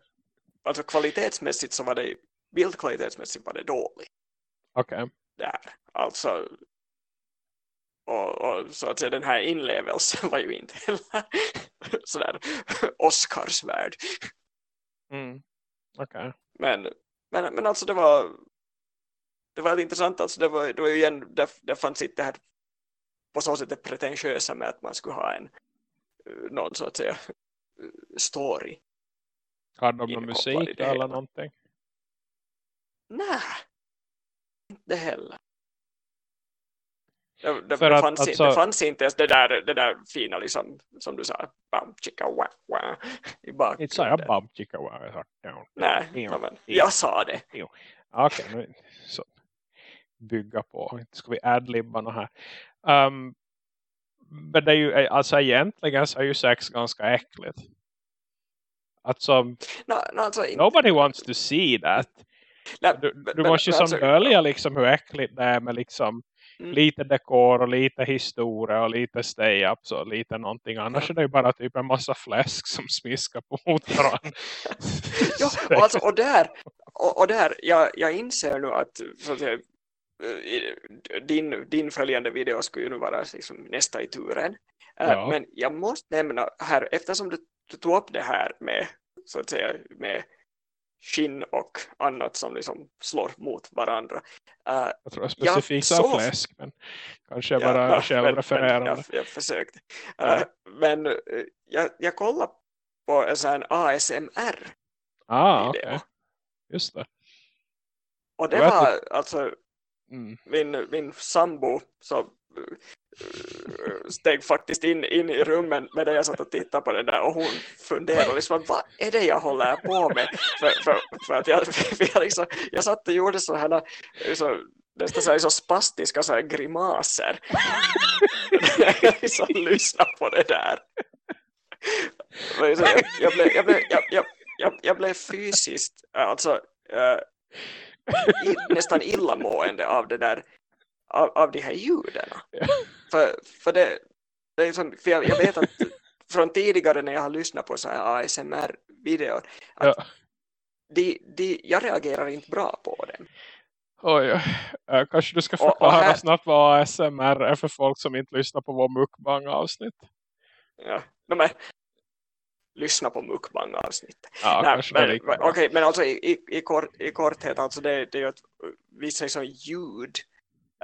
alltså kvalitetsmässigt så var det, bildkvalitetsmässigt var det dåligt Okej. där. Alltså, och, och så att säga den här inlevelsen var ju inte heller sådär Oscarsvärd. Mm. Okej. Men, men, men alltså det var det var intressant alltså det var, det var ju igen det, det fanns inte det här på så sätt det pretentiösa med att man skulle ha en eh, någon så att säga eh, story. Har de någon musik eller någonting? Nej, inte heller. Det, det, det, fanns, inte- alltså- det fanns inte ens det där, det där fina liksom, som du sa, bam, chicka, wah, wah, i bakgrunden. Inte sa jag jag sa, down. Nej, ja, men, jag sa det. Okej, nu så bygga på. Ska vi adlibba något här. Um, men det är ju, alltså egentligen så är ju sex ganska äckligt. Alltså, No, no, alltså, nobody wants to see that. nej, Du, du men- måste ju men som dölja liksom hur äckligt det är med liksom Mm. lite dekor och lite historia och lite stay-ups och lite någonting. Annars är det ju bara typ en massa fläsk som smiskar på mot varandra. Ja, och, alltså, och där, och, och där jag, jag inser nu att, så att säga, eh, din, din följande video skulle ju nu vara liksom nästa i turen. Eh, Ja. Men jag måste nämna här, eftersom du, du tog upp det här med, så att säga, med skinn och annat som liksom slår mot varandra. Eh, Jag tror specifikt Ja, sa så- fläsk, men kanske jag ja, bara ja, självrefererande. men Jag, jag försökte. Ja. Eh, men eh, jag, jag kollade på en sån här ASMR ah, okej. Just det. och det Jag var alltså Mm. min, min sambo så eh, steg faktiskt in, in i rummen med det jag satt och tittade på det där och hon funderade liksom, vad är det jag håller på med? För, för, för att jag, för jag, liksom, jag satt och gjorde så här nästan så, här, så spastiska så här grimaser. jag liksom lyssnade på det där. Men liksom, Jag, jag, blev, jag, blev, jag, jag, jag, blev fysiskt alltså, äh, i, nästan illamående av det där av, av de här ljuden. Ja. För, för, det, det är som, för jag, jag vet att från tidigare när jag har lyssnat på så här ASMR-videor att Ja. de, de, jag reagerar inte bra på dem. Oj, kanske du ska Och- och förklara här- snabbt vad ASMR är för folk som inte lyssnar på vår mukbang-avsnitt. Ja. Men, lyssna på mukbang-avsnittet. Ja, Nej, men, bra. okej, men alltså i, i, i, kort, i korthet, alltså det, det är ju att vi säger som ljud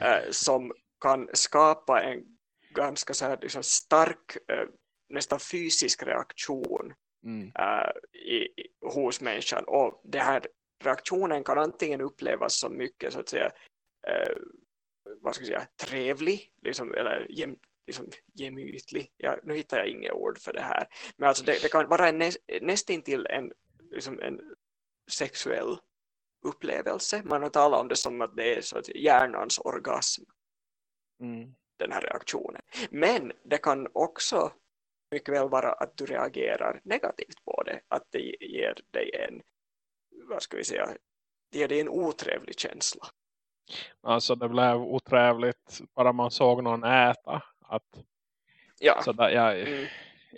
äh, som kan skapa en ganska så här, liksom, stark äh, nästan fysisk reaktion Mm. äh, i, hos människan och den här reaktionen kan antingen upplevas som mycket så att säga äh, vad ska jag säga, trevlig liksom, eller gem, liksom, gemytlig. Ja, nu hittar jag inga ord för det här. Men alltså det, det kan vara en nä, nästintill en, liksom en sexuell upplevelse. Man har talat om det som att det är så att hjärnans orgasm, Mm. den här reaktionen. Men det kan också mycket väl vara att du reagerar negativt på det. Att det ger dig en, vad ska vi säga, det ger dig en otrevlig känsla. Alltså det blev otrevligt bara man såg någon äta. Att, Ja. så där, jag, Mm.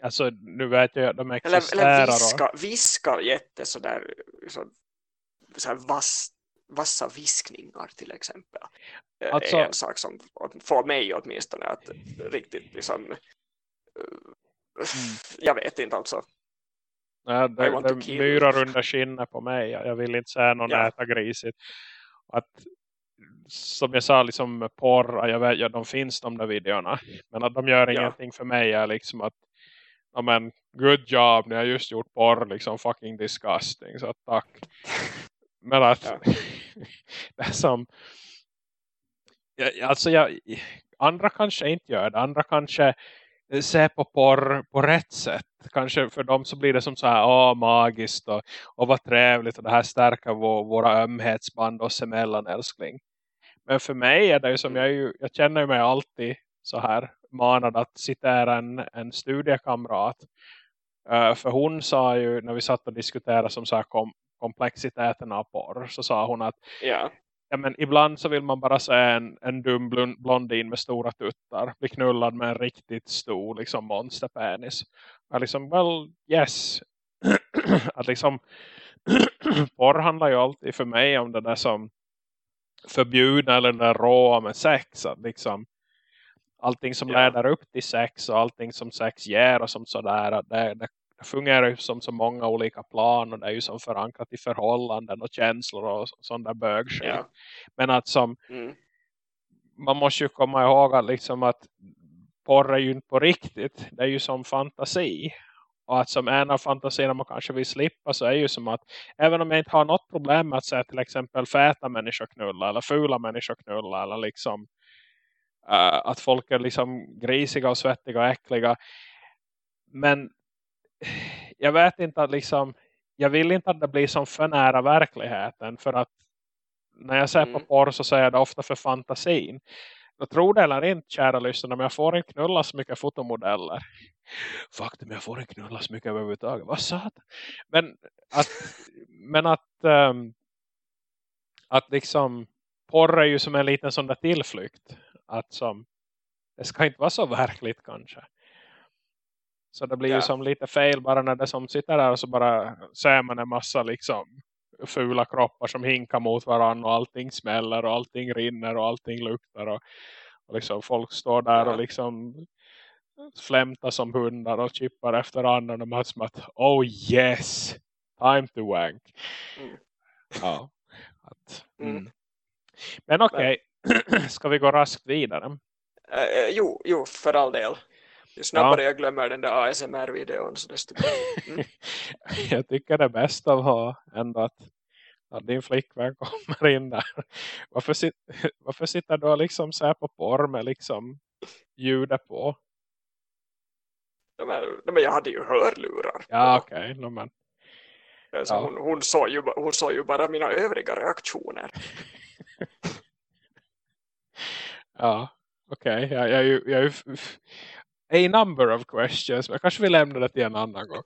alltså nu vet jag att de Eller, existerar. eller och- viska, viska jätte sådär, så, så här vass, vassa viskningar till exempel. eh, Alltså- är en sak som får mig åtminstone att riktigt liksom eh, Mm. jag vet inte alltså. Nej, det, det myrar under skinnet på mig. Jag vill inte säga någon Ja. äta grisigt. Att, som jag sa, liksom porr, jag vet, ja, de finns de där videorna. Men att de gör Ja. ingenting för mig är liksom att ja men, good job, ni har just gjort porr, liksom fucking disgusting. Så tack. Men att Ja. det är som alltså jag, andra kanske inte gör det. Andra kanske se på porr på rätt sätt. Kanske för dem så blir det som så här åh, magiskt och, och vad trevligt och det här stärker vår, våra ömhetsband oss emellan älskling. Men för mig är det ju som jag, ju, jag känner mig alltid så här manad att citera en, en studiekamrat. Eh, för hon sa ju när vi satt och diskuterade som så här kom, komplexiteten av porr så sa hon att Ja, ja, men ibland så vill man bara se en, en dum blon- blondin med stora tuttar bli knullad med en riktigt stor liksom monsterpenis. Jag liksom, well, yes. att liksom porr handlar ju alltid för mig om det där som förbjudna eller den där råa med sex. Att liksom allting som Ja. leder upp till sex och allting som sex ger och som sådär. det, det fungerar ju som så många olika plan och det är ju som förankrat i förhållanden och känslor och så- sån där bögskit. ja. Men att som Mm. man måste ju komma ihåg att, liksom att porr är ju inte på riktigt. Det är ju som fantasi. Och att som en av fantasierna man kanske vill slippa så är ju som att även om jag inte har något problem med att säga till exempel fäta människor knulla eller fula människor knulla eller liksom eh, att folk är liksom grisiga och svettiga och äckliga. Men jag vet inte att liksom jag vill inte att det blir som för nära verkligheten för att när jag ser på Mm. porr så säger jag det ofta för fantasin. Jag tror det eller inte, kära lyssnare, men jag får inte knulla så mycket fotomodeller. Faktum, jag får inte knulla så mycket överhuvudtaget. Vad sa det? Men att, men att, ehm, att liksom porr är ju som en liten sån där tillflykt. Att som, det ska inte vara så verkligt kanske. Så det blir Ja. ju som lite fel bara när det som sitter där och så bara ser man en massa liksom fula kroppar som hinkar mot varandra och allting smäller och allting rinner och allting luktar och, och liksom folk står där Ja. och liksom flämtar som hundar och chippar efter andra och man som att oh yes time to wank Mm. ja att, Mm. mm. men okej ska vi gå raskt vidare eh, jo, jo, för all del. Ju snabbare jag glömmer den där ASMR-videon så desto Mm. jag tycker det bästa var ändå att, att din flickvän kommer in där. Varför, sit, varför sitter du liksom så här på porr med liksom ljudet på? Ja, men, ja, men jag hade ju hörlurar. Ja okej, no, men Alltså, ja. hon, hon, såg ju, hon såg ju bara mina övriga reaktioner. ja okej. Jag, jag, är jag, är f- f- a number of questions, men kanske vi lämnar det till en annan gång.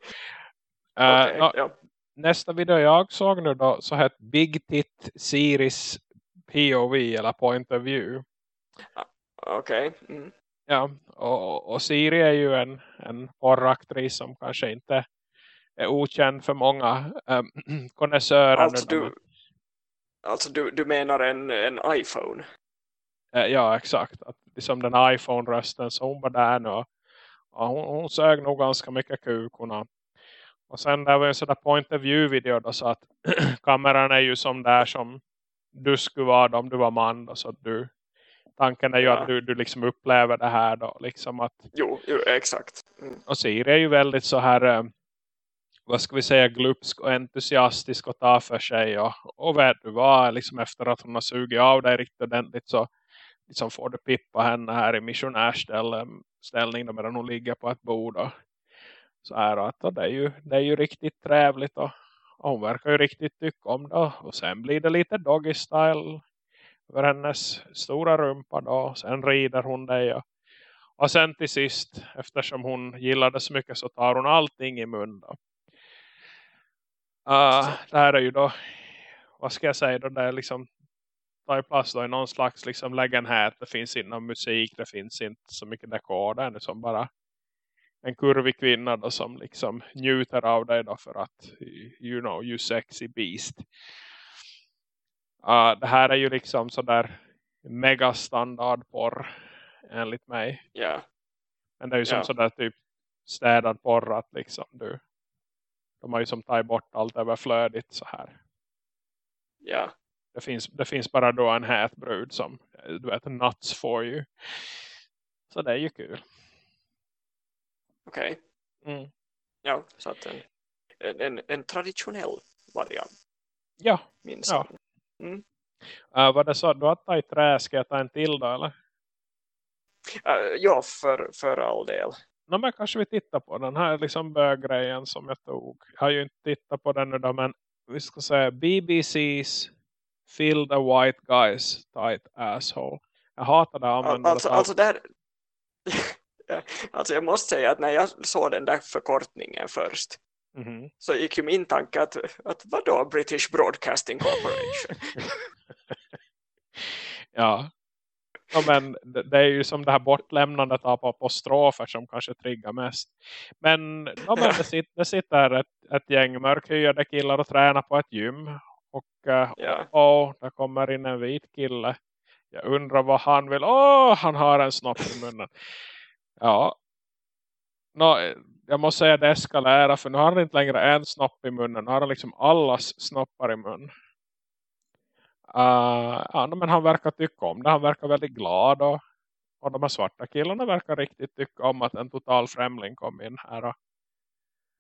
Eh, Okej, nå, ja. nästa video jag såg nu då så hette Big Tit Series POV eller Point of View. Okej. Mm. Ja, och, och Siri är ju en, en porraktris som kanske inte är okänd för många ähm, konnässörer. Alltså, du, alltså du, du menar en, en iPhone? Eh, ja, exakt. Att liksom den iPhone-rösten hon var där nu. Och, och hon, hon sög nog ganska mycket kuk. Hon har. Och sen där var en sån där point of view-video då så att kameran är ju som där som du skulle vara då om du var man. Då, så att du tanken är ju Ja. att du, du liksom upplever det här då. Liksom att, Jo, jo exakt. Mm. och Siri är ju väldigt så här, eh, vad ska vi säga, glupsk och entusiastisk och tar för sig. Och, och vet du vad, liksom efter att hon har sugit av dig riktigt ordentligt så liksom får du pippa henne här i missionärställning då medan hon ligger på ett bord. Och, så här att och det, är ju, det är ju riktigt trevligt och, och hon verkar ju riktigt tycka om det. Och sen blir det lite doggy style över hennes stora rumpa då. Sen rider hon dig och, och sen till sist, eftersom hon gillar det så mycket så tar hon allting i mun då. Uh, det här är ju då, vad ska jag säga då, det är liksom tar ju plats då i någon slags liksom lägenhet. Det finns inte någon musik, det finns inte så mycket dekor. Det är nu som bara en kurvig kvinna då som liksom njuter av dig då för att you know, you sexy beast. Uh, det här är ju liksom sådär megastandard porr enligt mig. Ja, Men det är ju som Ja. sådär typ städad porr att liksom du de har ju som tagit bort allt överflödigt så här. ja, Det finns, det finns bara då en het brud som du vet nuts for you. Så det är ju kul. okej. Mm. Ja, så att en, en, en, traditionell variant, Ja, minst. Ja. Mm. uh, vad det sa du att ta i trä ska jag ta en till då eller? Äh, ja, för, för all del. No, men kanske vi tittar på den här liksom böggrejen som jag tog. Jag har ju inte tittat på den idag men vi ska säga BBC's Fill the White Guys Tight Asshole. Jag hatar det användandet Alltså, alltså där... Alltså jag måste säga att när jag såg den där förkortningen först Mhm. så gick ju min tanke att, att vadå British Broadcasting Corporation? Ja. ja men det, det är ju som det här bortlämnandet av apostrofer som kanske triggar mest. Men, ja, men det, sitter, det sitter ett, ett gäng mörkhyade killar och tränar på ett gym. Och eh, Ja. åh, där kommer in en vit kille. Jag undrar vad han vill. Åh, han har en snopp i munnen. Ja. Nå, jag måste säga att det eskalerar för nu har han inte längre en snopp i munnen. Nu har han liksom allas snoppar i munnen. Uh, ja, men han verkar tycka om det. Han verkar väldigt glad. Och, och de här svarta killarna verkar riktigt tycka om att en total främling kom in här. Och,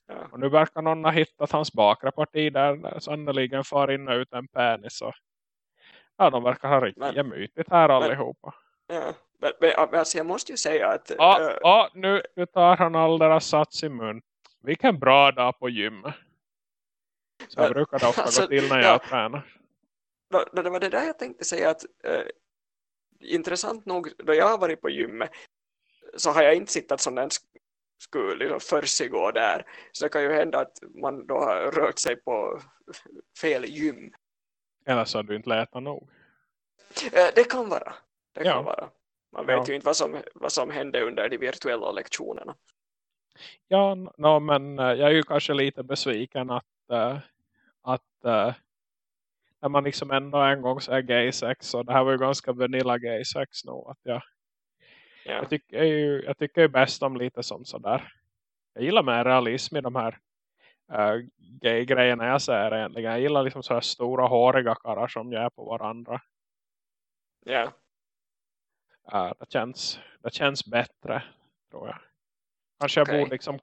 Ja. och nu verkar någon ha hittat hans bakre parti där. sannoliken far in och ut en penis. Och, ja, de verkar ha riktigt Men- gemytigt här allihopa. Ja. Men, men alltså jag måste ju säga att Ja, äh, ja nu, nu tar han all deras sats i mun. Vilken bra dag på gymmet. Så Men, brukar det ofta alltså, gå till när ja. jag tränar. då, då det var det där jag tänkte säga att äh, intressant nog då jag har varit på gymmet så har jag inte sett att sånt där skulle liksom försiggå där. Så det kan ju hända att man då har rört sig på fel gym. Eller så har du inte letat nog. Eh, Det kan vara. Det kan Ja. vara. Man vet Ja. ju inte vad som, vad som hände under de virtuella lektionerna. Ja, no, men eh, jag är ju kanske lite besviken att, eh, att när man liksom ändå en gång säger gay sex och det här var ju ganska vanilla gay sex nu att jag, Ja. Jag, tycker ju, jag tycker ju bäst om lite som sådär jag gillar mer realism i de här uh, gay-grejerna jag ser egentligen. Jag gillar liksom så här stora håriga karlar som gör på varandra. Ja. Uh, det, känns, det känns bättre tror jag. Kanske jag, Okej. borde liksom,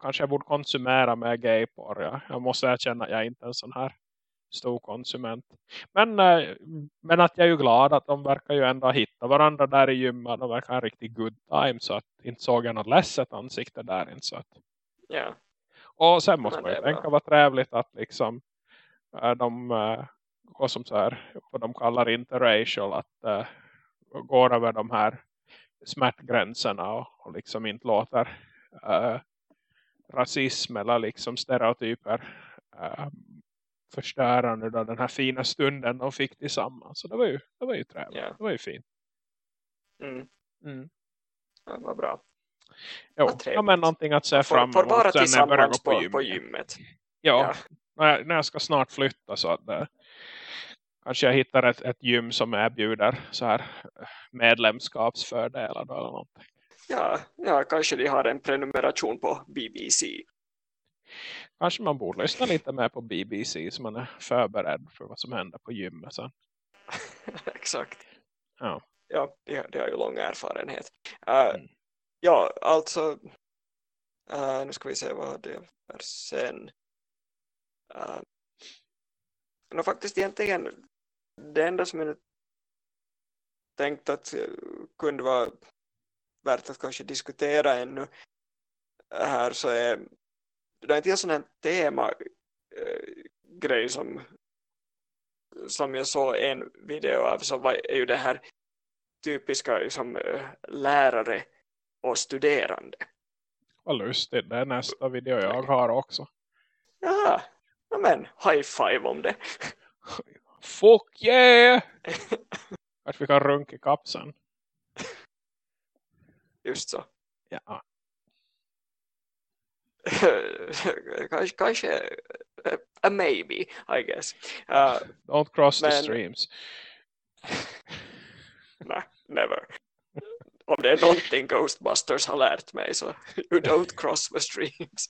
kanske jag borde konsumera mer gayporr. Ja. Jag måste erkänna att jag är inte en sån här stor konsument. Men, eh, men att jag är ju glad att de verkar ju ändå hitta varandra där i gymmet. De verkar ha en riktigt good time. Så att inte såg jag något ledset ansikte där. Inte så att. Ja. Och sen måste Men man ju tänka vad trevligt att liksom eh, de uh, går som så här, vad de kallar interracial. Att uh, går över de här smärtgränserna och, och liksom inte låter eh, rasism eller liksom stereotyper eh, förstöra nu då den här fina stunden de fick tillsammans. Så det var ju, det var ju trevligt. Ja. Det var ju fint. Mm. Mm. ja vad bra. Jo, ja, men någonting att se Får, fram får emot sen jag börjar gå tillsammans på, på, gym. på gymmet. Ja, Ja. När, jag, när jag ska snart flytta så att det, kanske jag hittar ett, ett gym som erbjuder så här eh, medlemskapsfördelar eller någonting. Ja, ja, kanske de har en prenumeration på BBC. Kanske man borde lyssna lite mer på BBC så man är förberedd för vad som händer på gymmet sen. Exakt. Ja. ja, de, de har ju lång erfarenhet. Uh, Mm. Ja, alltså uh, nu ska vi se vad det är sen. Uh, no, faktiskt egentligen det enda som jag tänkt att kunde vara värt att kanske diskutera ännu här så är det är inte en sån här tema grej som som jag såg en video av så var, är ju det här typiska liksom, eh, lärare och studerande. Vad lustigt, det är nästa video jag har också. Ja, men high five om det. Fuck yeah! Kanske vi kan runka kapsen. Just så. Ja. kanske, kanske a maybe, I guess. Uh, Don't cross the Men- streams. nej, never. Om det är någonting Ghostbusters har lärt mig så you don't cross the streams.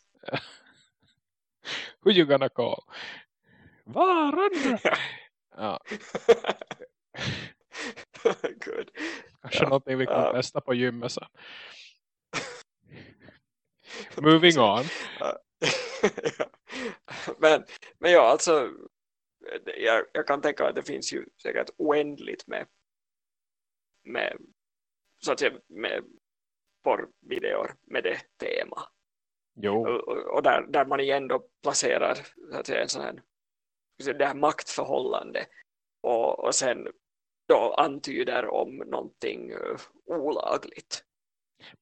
Who you gonna call? Varandra! Ja, Good. kanske Ja, någonting vi kan ja. testa på gymmet sen. Moving on. Men, men ja, alltså jag, jag kan tänka att det finns ju säkert oändligt med, med så att säga med porrvideor med det tema. Jo, Och, och- där, där man igen då placerar så att säga, en sån här, det här maktförhållande och, och sen då antyder om någonting uh, olagligt.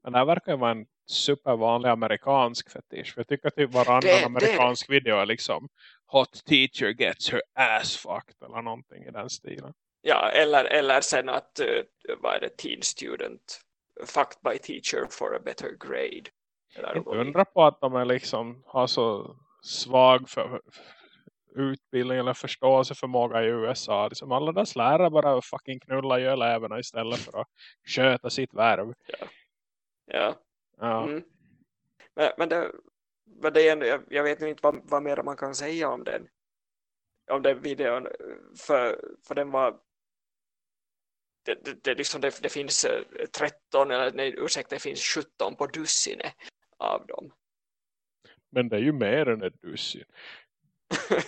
men det här verkar ju vara en supervanlig amerikansk fetisch. För jag tycker typ varannan Det- det- amerikansk video är liksom Hot teacher gets her ass fucked eller någonting i den stilen. Ja, eller, eller sen att uh, vad är det, teen student fucked by teacher for a better grade. Eller Inte undra på att de är liksom har så svag för utbildning eller förståelseförmåga i USA. Liksom alla dess lärare bara fucking knulla ju eleverna istället för att sköta sitt värv. Ja. Ja. Mm. Men, men, det, men det är ändå, jag, jag vet inte vad, vad mer man kan säga om den om den videon för, för den var det, det, det, liksom, det, det finns eh, 13 eller nej ursäkta det finns 17 på dussinet av dem Men det är ju mer än ett dussin.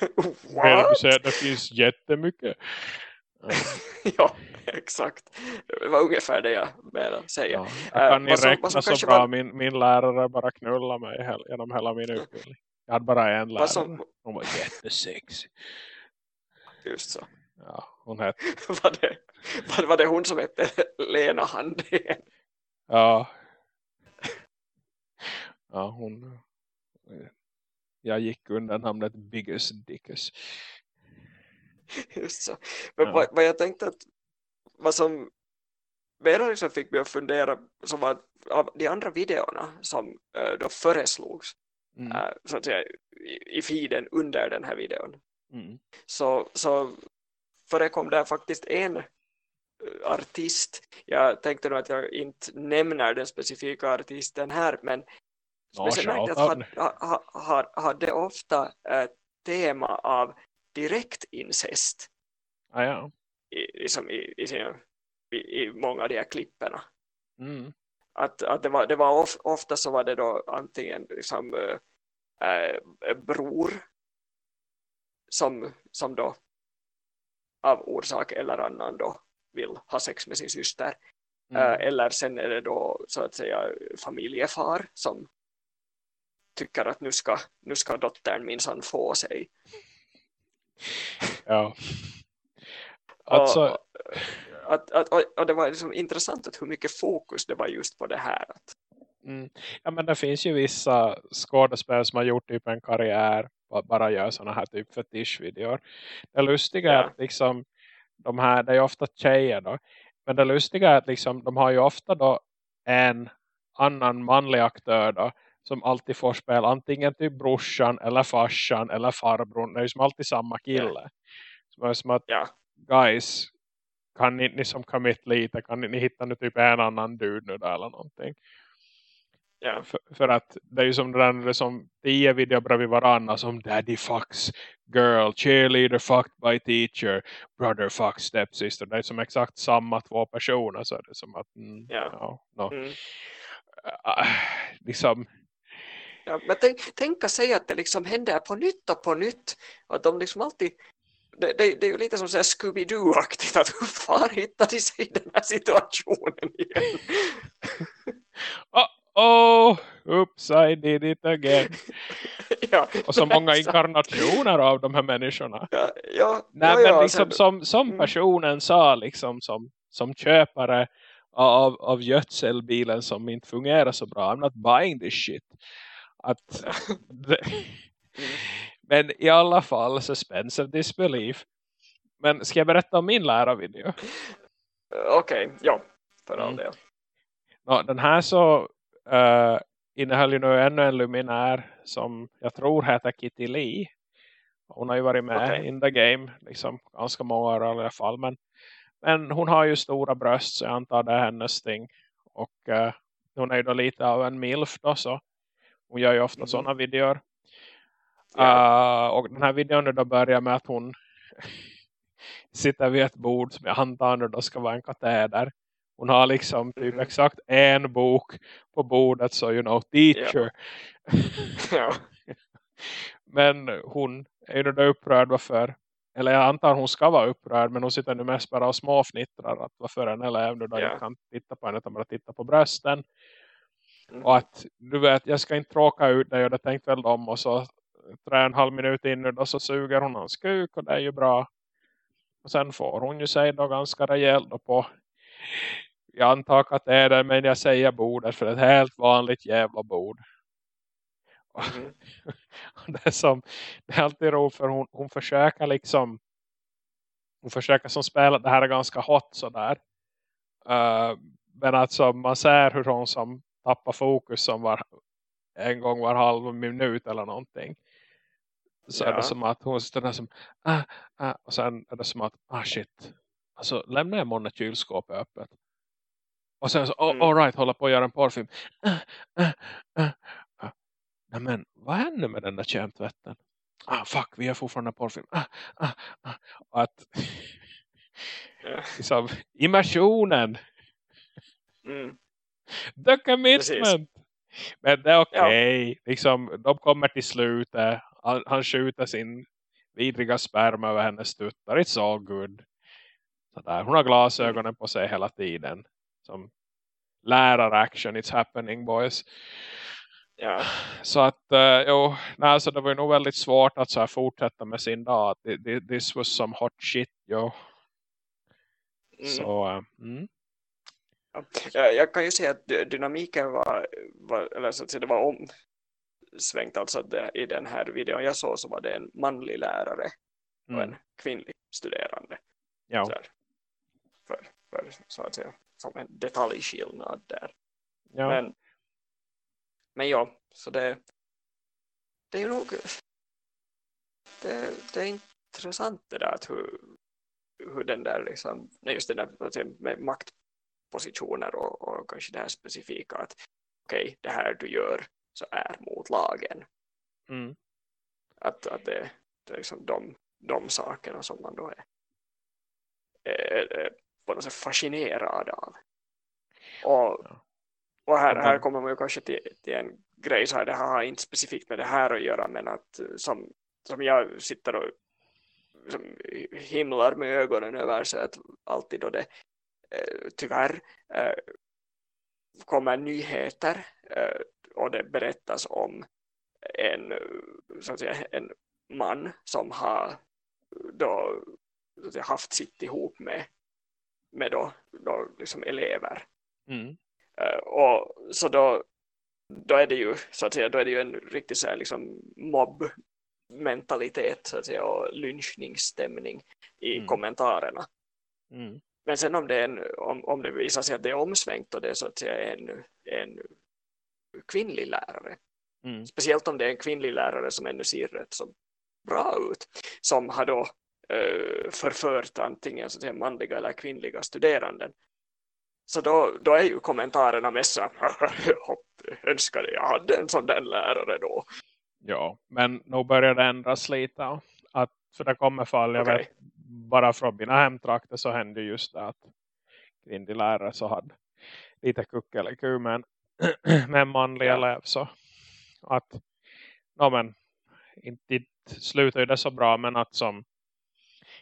Mer du säger, det finns jättemycket. Ja. exakt. Det var ungefär det jag menade säga. Ja. Eh, kan ni vad som- räkna som så bra. var- Min, min lärare bara knulla mig hel- genom hela min utbildning. Jag hade bara en lärare. Som, Hon var jättesexy. just så. Ja, hon hette Var det, var, var det hon som hette Lena Handén? Ja. Ja, hon... Jag gick under namnet Biggest Dickus. Just så. Men Ja. vad, vad jag tänkte att vad som mera liksom fick mig att fundera som var av de andra videorna som eh, då föreslogs Mm. eh, så att säga, i, i feeden under den här videon Mm. så, så förekom där faktiskt en eh, artist jag tänkte nog att jag inte nämner den specifika artisten här men Ja, jag att shout-out. ha, ha, ha, hade ofta ett tema av direktincest Ah, ja. i, liksom i, i, sina, i, i många av de här klipperna. Mm. Att, att det var, det var of, ofta så var det då antingen liksom, äh, bror som, som då av orsak eller annan då vill ha sex med sin syster. Mm. Äh, eller sen är det då så att säga familjefar som tycker att nu ska, nu ska dottern minsann få sig. Ja. Alltså, och, att, att, och, och det var liksom intressant att hur mycket fokus det var just på det här. Att, mm. ja, men det finns ju vissa skådespelare som har gjort typ en karriär bara göra såna här typ fetischvideor. Det lustiga är Ja. att liksom de här, det är ofta tjejer då. Men det lustiga är att liksom, de har ju ofta då en annan manlig aktör då som alltid får spela antingen typ brorsan eller farsan eller farbrorn. Det är ju som alltid samma kille. Som är som att ja, guys, kan ni, ni som commit lite, kan ni, ni hitta nu typ en annan dude nu där eller någonting. Ja. För, för att det är ju som den där som tio videor bredvid varandra som daddy fucks girl, cheerleader fucked by teacher, brother fucks stepsister. Det är som exakt samma två personer så är det som att mm, Ja. ja, no. Mm. Ah, liksom Ja, men tänk, tänka sig att det liksom händer på nytt och på nytt. Och att de liksom alltid... Det, det, det är ju lite som Scooby-Doo-aktigt. Att hur fan hittar de sig i den här situationen igen? oh, oh, oops I did it again. ja, Och så många inkarnationer av de här människorna. Ja, ja, Nej, ja, men ja, liksom sen- som, som Mm. personen sa liksom som, som köpare av, av gödselbilen som inte fungerar så bra. I'm not buying this shit. Att men i alla fall suspense of disbelief. Men ska jag berätta om min lärarvideo? Okej, ja. För all Mm. del. Ja, den här så uh, innehöll ju nu ännu en luminär som jag tror heter Kitty Lee. Hon har ju varit med Okej. in the game liksom ganska många år i alla fall. Men, men hon har ju stora bröst så jag antar det är hennes ting. Och eh, hon är ju då lite av en milf då så. Hon gör ju ofta Mhm. sådana videor. Ja. Uh, och den här videon då börjar med att hon sitter vid ett bord som jag antar nu då ska vara en kateder. Hon har liksom typ Mhm. exakt en bok på bordet så you know teacher. ja. Men hon är ju då upprörd varför eller jag antar hon ska vara upprörd men hon sitter nu mest bara och småfnittrar att varför en elev nu då inte kan titta på henne utan bara titta på brösten. Mm. Och att du vet, jag ska inte tråka ut dig och det tänkte väl de och så och en halv minut in då så suger hon hans kuk och det är ju bra. Och sen får hon ju sig då ganska rejält då på jag antar att det är det men jag säger bordet för ett helt vanligt jävla bord. Och det är som det är alltid roligt för hon, hon försöker liksom hon försöker som spela det här är ganska hot sådär. Uh, men alltså man ser hur hon som tappar fokus som var en gång var halv minut eller någonting. Så är Ja. det som att hon sitter där som ah, ah, och sen är det som att ah shit. Alltså lämnar jag månne kylskåpet öppet. Och sen så, oh, Mm. all right, hålla på att göra en porrfilm. Ah, ah, ah, ah. Nej men, vad händer med den där kärntvätten? Ah, fuck, vi är fortfarande porrfilm. Ah, ah, ah. Och att, liksom, immersionen, Mm. The commitment. Men det är okej. Liksom, de kommer till slutet. Han, han skjuter sin vidriga sperma över hennes tuttar. It's all good. Sådär. Hon har glasögonen på sig hela tiden. Som lärar-action. It's happening boys. Ja. Så att, uh, jo, nej, alltså det var ju nog väldigt svårt att så här fortsätta med sin dag. Th- th- This was some hot shit, jo. Mm. Så, uh, mm. Ja, jag- kan ju säga att dy- dynamiken var, var eller så att säga, det var omsvängt alltså det, i den här videon jag såg så var det en manlig lärare och Mm. en kvinnlig studerande Ja. så, för, för, så att säga som en detaljskillnad där ja. men men ja, så det det är nog det, det är intressant det där att hur, hur den där liksom, nej just det där så att maktpositioner och, och kanske det här specifika att okej, det här du gör så är mot lagen. Mm. Att, att det, det är liksom de, de sakerna som man då är, är, är på något sätt fascinerad av. Och, och här, här kommer man ju kanske till, till en grej så här, det har inte specifikt med det här att göra men att eh, som, som jag sitter och som himlar med ögonen över så att alltid då det tyvärr eh, kommer nyheter eh, och det berättas om en, eh, så att säga, en man som har då säga, haft sitt ihop med, med då, då liksom elever Mm. Eh, och så då, då är det ju så att säga, då är det ju en riktig så här, liksom mobbmentalitet så att säga, och lynchningsstämning i Mm. kommentarerna. Mm. Men sen om det, är en, om, om det visar sig att det är omsvängt och det är så att säga en, en kvinnlig lärare, Mm. speciellt om det är en kvinnlig lärare som ännu ser rätt så bra ut, som har då eh, förfört antingen så att säga, manliga eller kvinnliga studeranden, så då, då är ju kommentarerna mest så önskade jag hade en sån där lärare då. Ja, men nog börjar det ändras lite. Att, för det kommer fall, jag okay. vet, bara från mina hemtrakter så hände just det att kvinnlig lärare så hade lite kuckeliku med en, med en manlig ja. elev. Så att, no, men, inte slutar ju det så bra men att som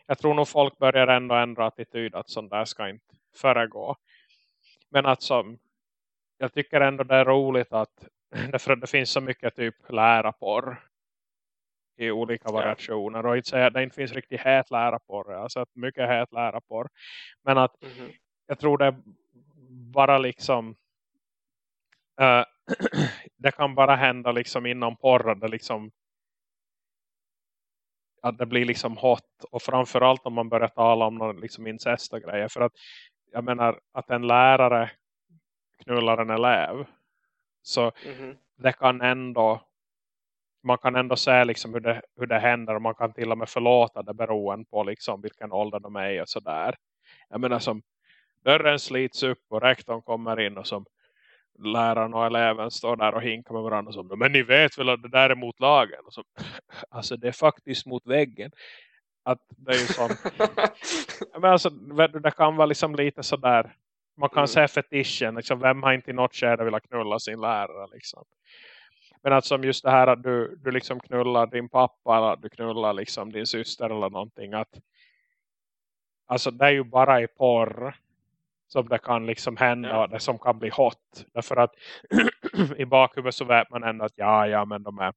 jag tror nog folk börjar ändå ändra attityd att sånt där ska inte föregå. Men att som jag tycker ändå det är roligt att därför att det finns så mycket typ lärarporr i olika variationer. Och inte säga att det inte finns riktigt het lärarporr jag har sett mycket het lärarporr men att mm -hmm. jag tror det bara liksom uh, det kan bara hända liksom inom porren det liksom att det blir liksom hot. Och framförallt om man börjar tala om någon liksom incest och grejer. För att jag menar att en lärare knullar en elev så mm -hmm. det kan ändå man kan ändå se liksom hur, det, hur det händer och man kan till och med förlåta det beroende på liksom vilken ålder de är och sådär. Jag menar som dörren slits upp och rektorn kommer in och som läraren och eleven står där och hinkar med varandra som, men ni vet väl att det där är mot lagen och så, alltså det är faktiskt mot väggen att det är ju sånt men alltså det kan vara liksom lite sådär man kan mm. se fetischen liksom, vem har inte i något skede velat knulla sin lärare liksom men att som just det här att du, du liksom knullar din pappa eller du knullar liksom din syster eller någonting att alltså det är ju bara i porr som det kan liksom hända ja. det som kan bli hot. Därför att i bakhuvudet så vet man ändå att ja, ja men de är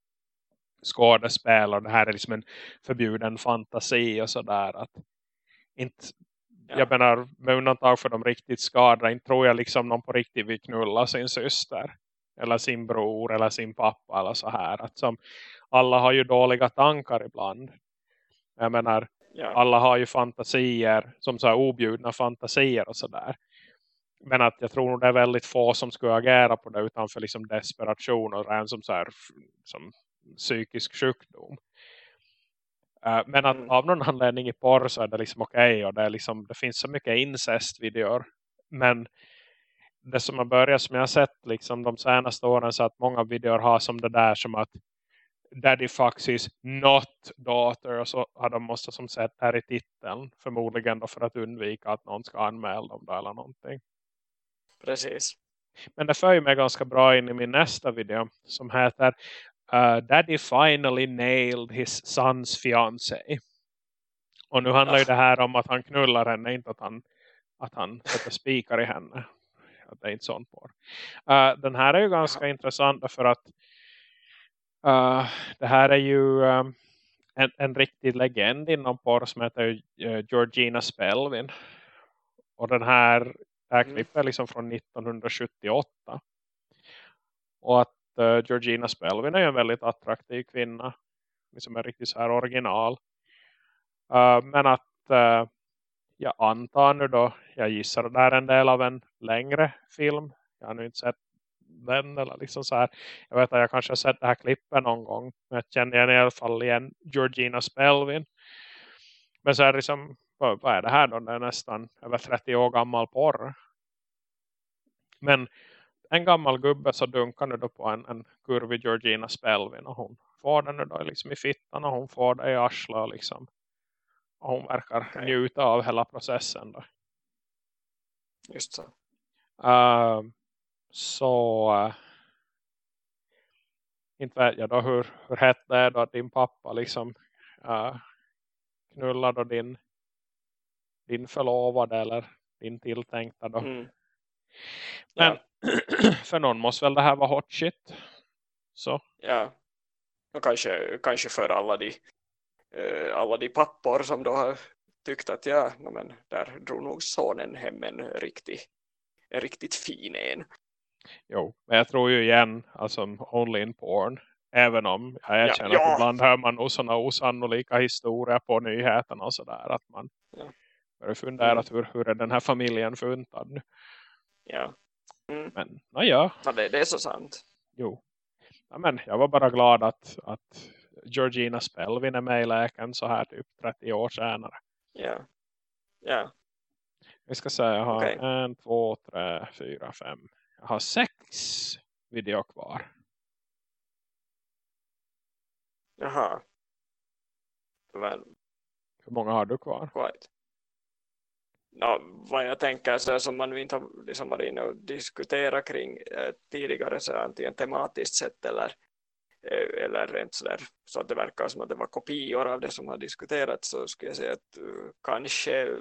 skådespel och det här är liksom en förbjuden fantasi och sådär att inte, ja. jag menar med undantag för de riktigt skadade inte tror jag liksom någon på riktigt vill knulla sin syster eller sin bror eller sin pappa eller så här att som alla har ju dåliga tankar ibland jag menar Ja. Alla har ju fantasier som så här objudna fantasier och sådär. Men att jag tror det är väldigt få som skulle agera på det utanför liksom desperation och ren som så här som psykisk sjukdom. Uh, men att mm. av någon anledning i porr så är det liksom okej okay, och det, är liksom, det finns så mycket incestvideor. Men det som har börjat som jag har sett liksom de senaste åren så att många videor har som det där som att Daddy Fox is not daughter och så har de måste som sett här i titeln förmodligen då för att undvika att någon ska anmäla dem då eller någonting. Precis. Men det för mig ganska bra in i min nästa video som heter uh, Daddy finally nailed his son's fiancé. Och nu handlar ju det här om att han knullar henne, inte att han, att han sätter spikar i henne. Det är inte sånt på. Uh, den här är ju ganska ja. intressant för att Uh, det här är ju um, en, en riktig legend inom porr som heter uh, Georgina Spelvin. Och den här, det här mm. klippet är liksom från 1978. Och att Georgina Spelvin är en väldigt attraktiv kvinna. Liksom är riktigt så här original. Men att jag antar nu då, jag gissar att det här är en del av en längre film. Jag har nu inte sett den eller liksom så här. Jag vet att jag kanske har sett det här klippet någon gång. Men jag känner i alla fall igen Georgina Spelvin. Men så är det liksom, vad, vad är det här då? Det är nästan över 30 år gammal porr. Men en gammal gubbe så dunkar nu då på en, en kurvig Georgina Spelvin och hon får den nu då liksom i fittan och hon får det i arsla liksom. Hon verkar okay. njuta av hela processen då. Just så. Uh, så äh, inte vet jag då hur, hur hett det är då att din pappa liksom äh, knullar då din din förlovade eller din tilltänkta då. Mm. Men ja. för någon måste väl det här vara hot shit. Så. Ja. Och kanske, kanske för alla de, uh, alla de pappor som då har tyckt att ja, men där drog nog sonen hem en riktig, en riktigt fin en. Jo, men jag tror ju igen, alltså only in porn. Även om jag erkänner ja, ja. att ibland hör man sådana osannolika historier på nyheterna och sådär. Att man ja. börjar fundera mm. hur, hur är den här familjen funtad nu. Ja. Mm. Men, ja. ja det, det, är så sant. Jo. Ja, men jag var bara glad att, att Georgina Spelvin är med i läken så här typ 30 år senare. Ja. Ja. Vi ska säga jag har Okej. en, två, tre, fyra, fem. Jag har sex video kvar. Jaha. Men, Hur många har du kvar? quite. No, vad jag tänker så som man inte har liksom varit inne och diskuterat kring eh, tidigare så antingen tematiskt sett eller, eller rent sådär så att det verkar som att det var kopior av det som har diskuterats så skulle jag säga att uh, kanske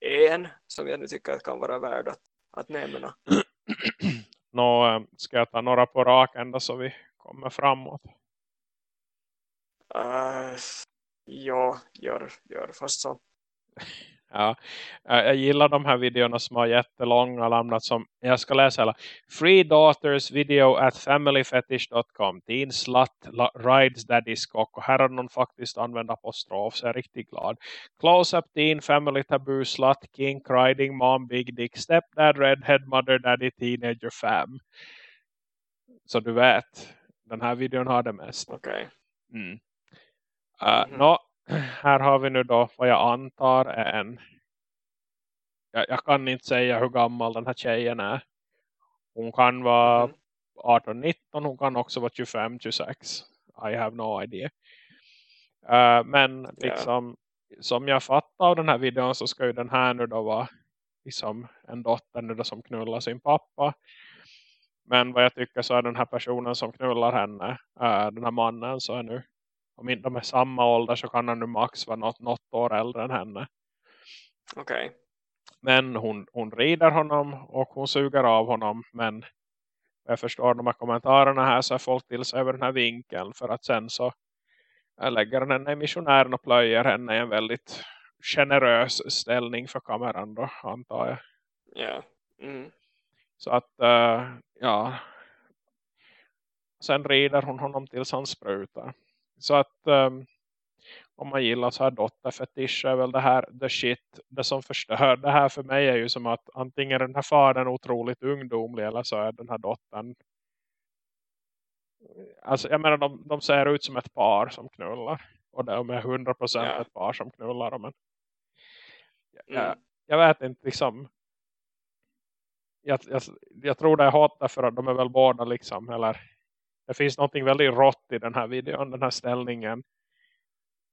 en som jag nu tycker kan vara värd att, att nämna. Nå, eh, ska jag ta några på rak ända så vi kommer framåt? Uh, ja, gör, gör fast så. Ja, jag gillar de här videorna som har jättelånga lämnat som, jag ska läsa hela. Free daughters video at familyfetish.com. Teen slut rides daddy's cock. Och här har någon faktiskt använt apostrof så jag är riktigt glad. Close up teen family taboo slut kink riding mom big dick stepdad redhead mother daddy teenager fam. Så du vet, den här videon har det mest. Okej. Mm. Uh, Mhm. nå, här har vi nu då vad jag antar är en jag, jag kan inte säga hur gammal den här tjejen är. Hon kan vara Mhm. 18-19, hon kan också vara 25-26. I have no idea. Uh, men liksom som jag fattar av den här videon så ska ju den här nu då vara liksom en dotter nu då som knullar sin pappa. Men vad jag tycker så är den här personen som knullar henne, äh, den här mannen så är nu, om inte de är samma ålder så kan han nu max vara något, något år äldre än henne. Okej. Men hon, hon rider honom och hon suger av honom. Men jag förstår de här kommentarerna här så är folk till sig över den här vinkeln. För att sen så lägger han henne i missionären och plöjer henne i en väldigt generös ställning för kameran då antar jag. Ja. Mm. Så att, eh, ja. Sen rider hon honom tills han sprutar. Så att ehm, om man gillar så här dotterfetisch är väl det här the shit. Det som förstör det här för mig är ju som att antingen är den här fadern otroligt ungdomlig eller så är den här dottern. Alltså jag menar de, de ser ut som ett par som knullar. Och de är 100% Ja. ett par som knullar. Men jag, Mm. jag vet inte liksom jag, jag, jag tror det är hot därför att de är väl båda liksom eller det finns någonting väldigt rått i den här videon, den här ställningen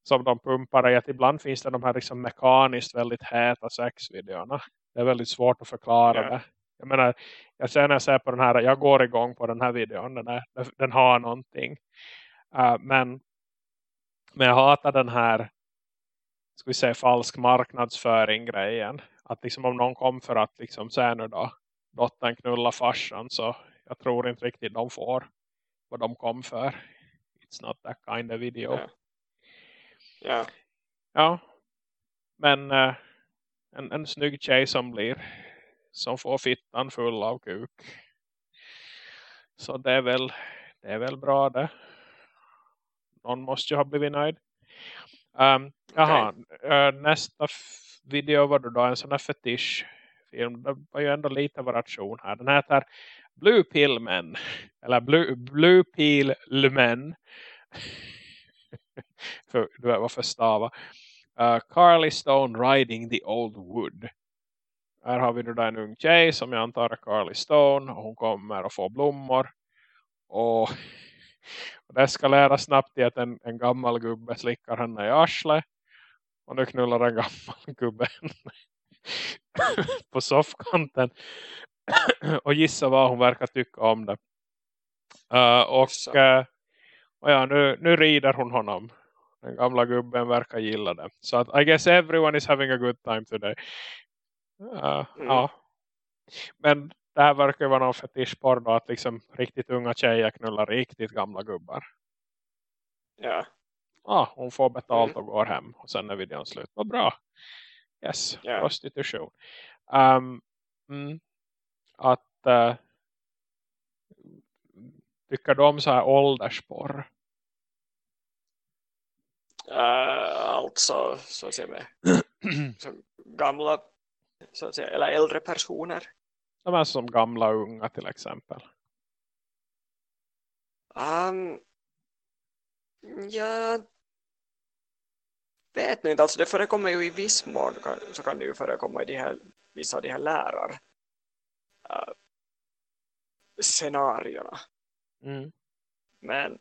som de pumpar i att ibland finns det de här liksom mekaniskt väldigt häta sexvideorna. Det är väldigt svårt att förklara Ja. det. Jag menar, jag ser när jag ser på den här, jag går igång på den här videon, den, är, den har någonting. Uh, men, men jag hatar den här ska vi säga falsk marknadsföring grejen. Att liksom om någon kom för att liksom säga nu då dottern knulla farsan så jag tror inte riktigt de får vad de kom för. It's not that kind of video. Ja. Ja. Ja. Men eh, en, en snygg tjej som blir som får fittan full av kuk. Så det är väl det är väl bra det. Någon måste ju ha blivit nöjd. Um, jaha, eh, nästa video var det då en sån här fetischfilm. Det var ju ändå lite variation här. Den heter Blue Pill Men. Eller Blue, Blue Pill Men. för, du vet varför stava. Uh, Carly Stone Riding the Old Wood. Här har vi nu en ung tjej som jag antar är Carly Stone. Och hon kommer att få blommor. Och, och det eskalerar snabbt i att en, en gammal gubbe slickar henne i arslet. Och nu knullar en gammal gubbe henne på soffkanten. och gissa vad hon verkar tycka om det. Uh, och, uh, och ja, nu, nu rider hon honom. Den gamla gubben verkar gilla det. Så att I guess everyone is having a good time today. Uh, Mm. Ja. Men det här verkar vara någon fetischporr då. Att liksom riktigt unga tjejer knullar riktigt gamla gubbar. Ja. Ja, hon får betalt Mm. och går hem. Och sen är videon slut. Vad bra. Yes, Ja. prostitution. Um, mm, att uh, tycker du om så här åldersporr? Uh, alltså så att säga med som gamla så att säga, eller äldre personer. De är som gamla och unga till exempel. Um, jag vet inte, alltså det förekommer ju i viss mån så kan det ju förekomma i de här vissa av de här lärar uh, scenarierna. Mm. Men,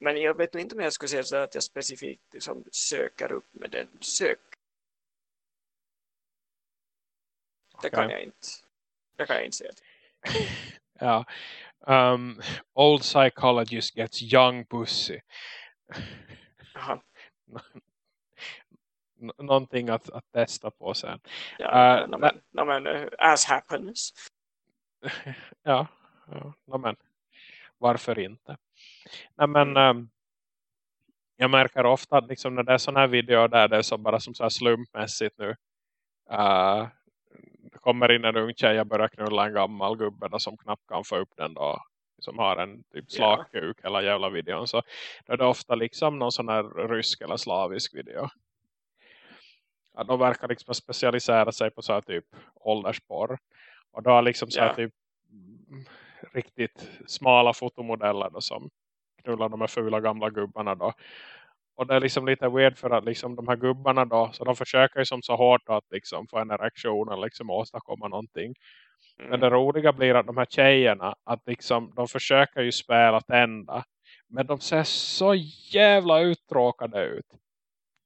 men jag vet inte om jag skulle säga så att jag specifikt liksom söker upp med den sök. Det kan jag inte. Det kan jag inte säga. ja. Um, old psychologist gets young pussy. någonting att, att testa på sen. Ja, uh, no, men, no, men, uh, as happens. ja, ja no, men varför inte? Nej, men um, jag märker ofta att liksom, när det är sådana här videor där det är så bara som så slumpmässigt nu. Uh, kommer in en ung tjej och börjar knulla en gammal gubbe då, som knappt kan få upp den då som har en typ slakkuk yeah. hela jävla videon så då är det ofta liksom någon sån här rysk eller slavisk video. Ja, de verkar liksom specialisera sig på så här typ åldersporr. Och då har liksom så här yeah. typ riktigt smala fotomodeller då, som knullar de här fula gamla gubbarna då. Och det är liksom lite weird för att liksom de här gubbarna då, så de försöker ju som så hårt att liksom få en erektion och liksom åstadkomma någonting. Mm. Men det roliga blir att de här tjejerna, att liksom, de försöker ju spela tända. Men de ser så jävla uttråkade ut.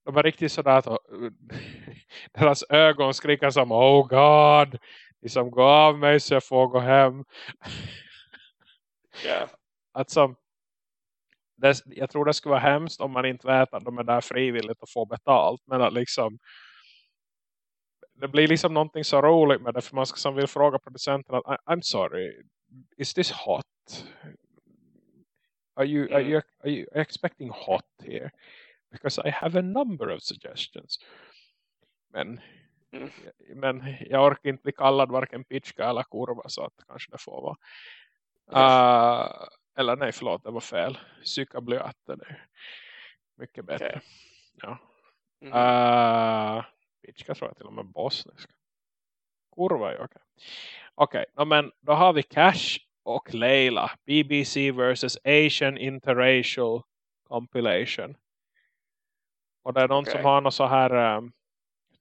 De är riktigt sådär att deras ögon skriker som Oh God, liksom gå av mig så jag får gå hem. Yeah. Alltså, det, jag tror det skulle vara hemskt om man inte vet att de är där frivilligt och får betalt. Men att liksom det blir liksom någonting så roligt med det. För man ska som vill fråga producenten att I'm sorry, is this hot? Are you, are you, are you expecting hot here? Because I have a number of suggestions. Men, mm. men jag orkar inte bli kallad varken pitchka eller kurva så att kanske det får vara. Uh, eller nej, förlåt, det var fel. Psykablöte, är mycket bättre. Okay. Ja. Mm. Uh, Pitchka tror jag till och med bosniska. Kurva är okej. Okej, okay. men då har vi Cash och Leila. BBC versus Asian Interracial Compilation. Och det är någon okay. som har något så här um,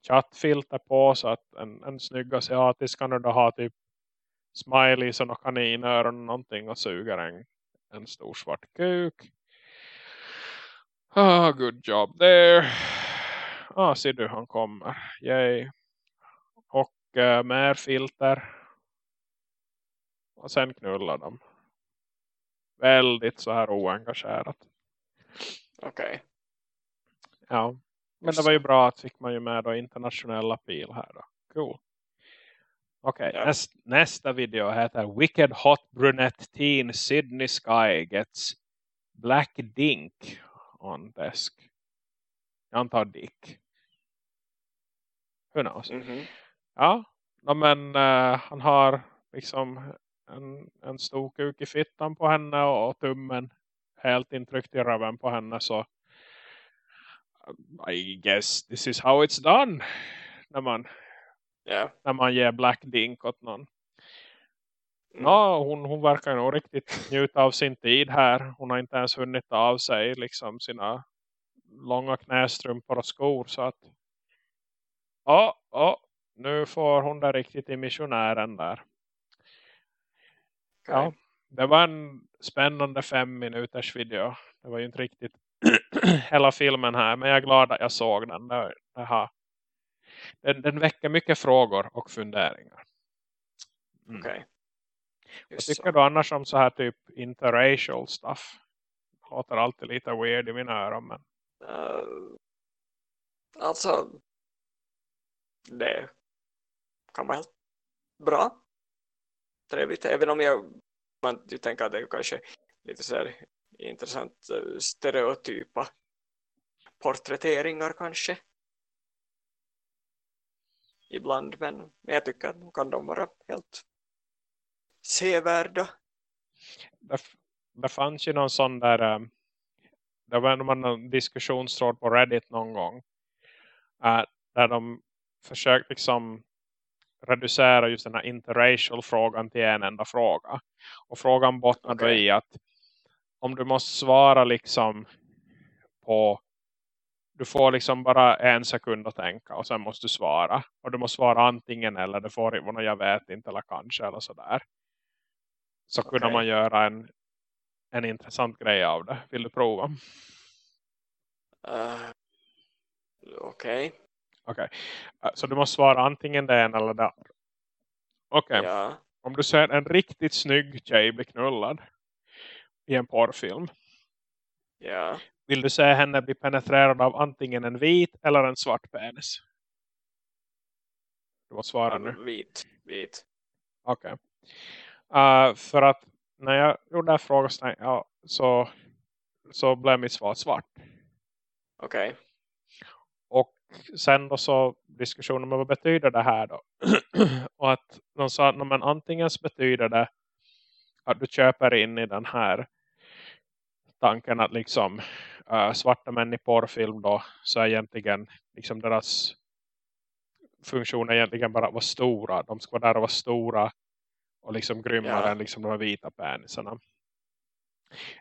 chattfilter på så att en, en snygg asiatisk kan då ha typ smileys och kaniner och någonting och suger en, en stor svart kuk. Ah, good job there ah, ser du han kommer. Yay. Och uh, mer filter. Och sen knullar de. Väldigt så här oengagerat. Okej. Okay. Ja. Men det var ju bra att fick man ju med då internationella pil här då. Cool. Okej, okay, ja. näst, nästa video heter Wicked Hot Brunette Teen Sydney Sky Gets Black Dink on Desk. Jag antar Dick. Who knows? Mm -hmm. Ja, men uh, han har liksom en, en stor kuk i fittan på henne och, och tummen helt intryckt i röven på henne så I guess this is how it's done när man yeah. när man ger Black Dink åt någon. Mm. Ja, hon, hon verkar nog riktigt njuta av sin tid här. Hon har inte ens hunnit av sig liksom sina långa knästrumpor och skor så att ja, ja, nu får hon där riktigt i missionären där. Okay. Ja, det var en spännande fem minuters video. Det var ju inte riktigt hela filmen här, men jag är glad att jag såg den. Det, det den, den väcker mycket frågor och funderingar. Mm. Okej. Okay. Vad tycker du annars om så här typ interracial stuff? Det låter alltid lite weird i mina öron. Men... Uh, alltså det kan vara helt bra. Trevligt, även om jag man ju tänker att det kanske lite så här intressant eh, stereotypa porträtteringar kanske. Ibland, men jag tycker att kan de vara helt sevärda. Det, det fanns ju någon sån där eh, det var någon diskussionstråd på Reddit någon gång uh, där de försökt liksom reducera just den här interracial frågan till en enda fråga. Och frågan bottnade okay. i att om du måste svara liksom på du får liksom bara en sekund att tänka och sen måste du svara. Och du måste svara antingen eller det får inte jag vet inte eller kanske eller sådär. Så okay. kunde man göra en, en intressant grej av det. Vill du prova? Uh, Okej. Okay. Okay. Så du måste svara antingen det ena eller det andra. Okej. Okay. Ja. Om du ser en riktigt snygg tjej bli knullad i en porrfilm. Ja. Vill du se henne bli penetrerad av antingen en vit eller en svart penis? Du måste svara nu. Vit. Vit. Okej. Okay. Uh, för att när jag gjorde den frågan ja, så, så blev mitt svar svart. Okej. Okay. Och sen då så diskussionen med vad betyder det här då? och att de sa att men antingen så betyder det att du köper in i den här tanken att liksom uh, svarta män i porrfilm då så är egentligen liksom deras funktion är egentligen bara att vara stora. De ska vara där och vara stora och liksom grymmare ja. än liksom de vita penisarna.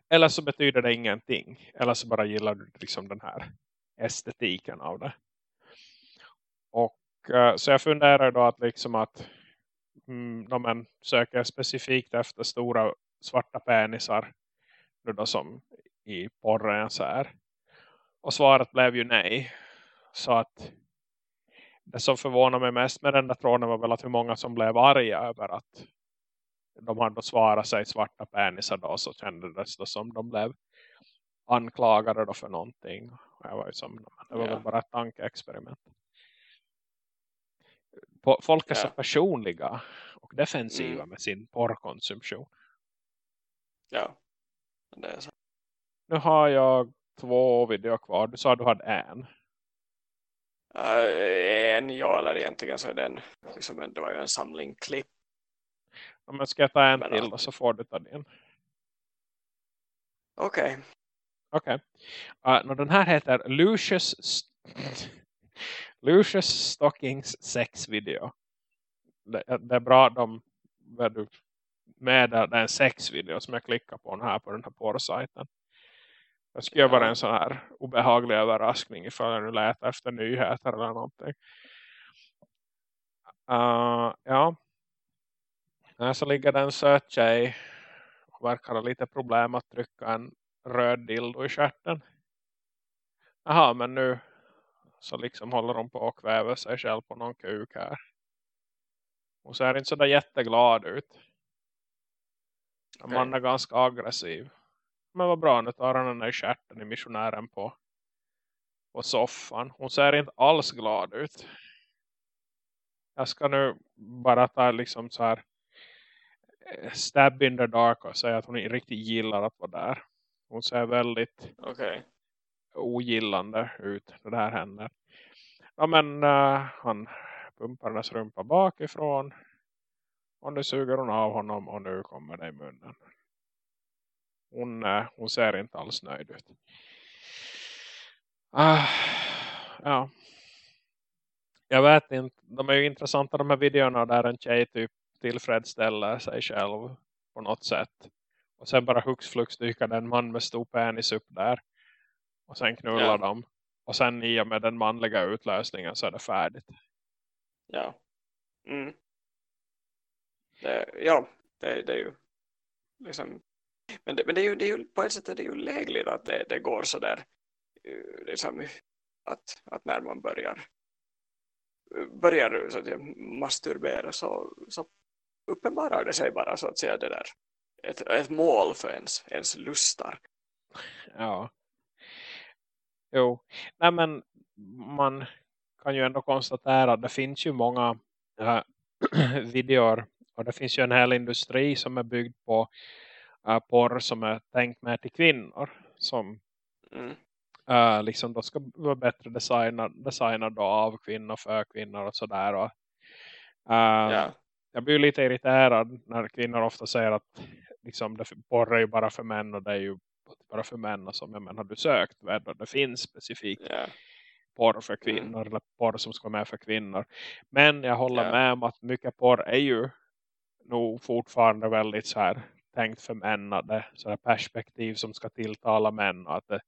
Eller så betyder det ingenting. Eller så bara gillar du liksom den här estetiken av det. Och uh, så jag funderar då att liksom att mm, de man söker specifikt efter stora svarta penisar nu då som i porren så här. Och svaret blev ju nej. Så att det som förvånar mig mest med den där tråden var väl att hur många som blev arga över att de hade svarat sig svarta penisar då så kändes det som de blev anklagade då för någonting. Jag var ju som, det var ja. väl bara ett tankeexperiment. Folk är ja. så personliga och defensiva mm. med sin porrkonsumtion. Ja, så. Nu har jag två videor kvar. Du sa att du hade en. Uh, en, ja, eller egentligen så är den liksom, det var ju en samling klipp. Ja, men ska jag ta en men, till och så får du ta din. Okej. Okay. Okej. Okay. Uh, den här heter Lucius, St Lucius Stockings sexvideo. Det, det är bra de med det är en sexvideo som jag klickar på här på den här porrsajten. Jag skulle göra vara en sån här obehaglig överraskning ifall jag nu letar efter nyheter eller någonting. Uh, ja. Här så ligger det en söt tjej och verkar ha lite problem att trycka en röd dildo i kärten. Jaha, men nu så liksom håller hon på att kväva sig själv på någon kuk här. Hon ser inte så där jätteglad ut. Okay. Man är ganska aggressiv. Men vad bra, nu tar han den där skärten i missionären på, på soffan. Hon ser inte alls glad ut. Jag ska nu bara ta liksom så här eh, stab in the dark och säga att hon inte riktigt gillar att vara där. Hon ser väldigt okay. ogillande ut när det här händer. Ja men uh, han pumpar hennes rumpa bakifrån. Och nu suger hon av honom och nu kommer det i munnen. Hon, hon ser inte alls nöjd ut. Uh, ja. Jag vet inte. De är ju intressanta de här videorna där en tjej typ tillfredsställer sig själv på något sätt. Och sen bara hux flux dyker en man med stor penis upp där. Och sen knullar ja. de. Och sen i och med den manliga utlösningen så är det färdigt. Ja. Mm. Det, ja, det, det är ju liksom men det, men det är ju, det är ju på ett sätt är det ju lägligt att det, det går så där eh, liksom, att, att när man börjar börjar så att säga, masturbera så, så uppenbarar det sig bara så att säga det där ett, ett mål för ens, ens lustar. Ja. Jo. Nej men man kan ju ändå konstatera att det finns ju många äh, videor och det finns ju en hel industri som är byggd på äh, porr som är tänkt med till kvinnor som mm. äh, liksom då ska vara bättre designad, designad av kvinnor för kvinnor och sådär och äh, ja. jag blir lite irriterad när kvinnor ofta säger att liksom, det, porr är ju bara för män och det är ju bara för män och så, men har du sökt det finns specifikt yeah. porr för kvinnor mm. eller porr som ska vara med för kvinnor men jag håller yeah. med om att mycket porr är ju nog fortfarande väldigt så här tänkt för män att det så här perspektiv som ska tilltala män och att det,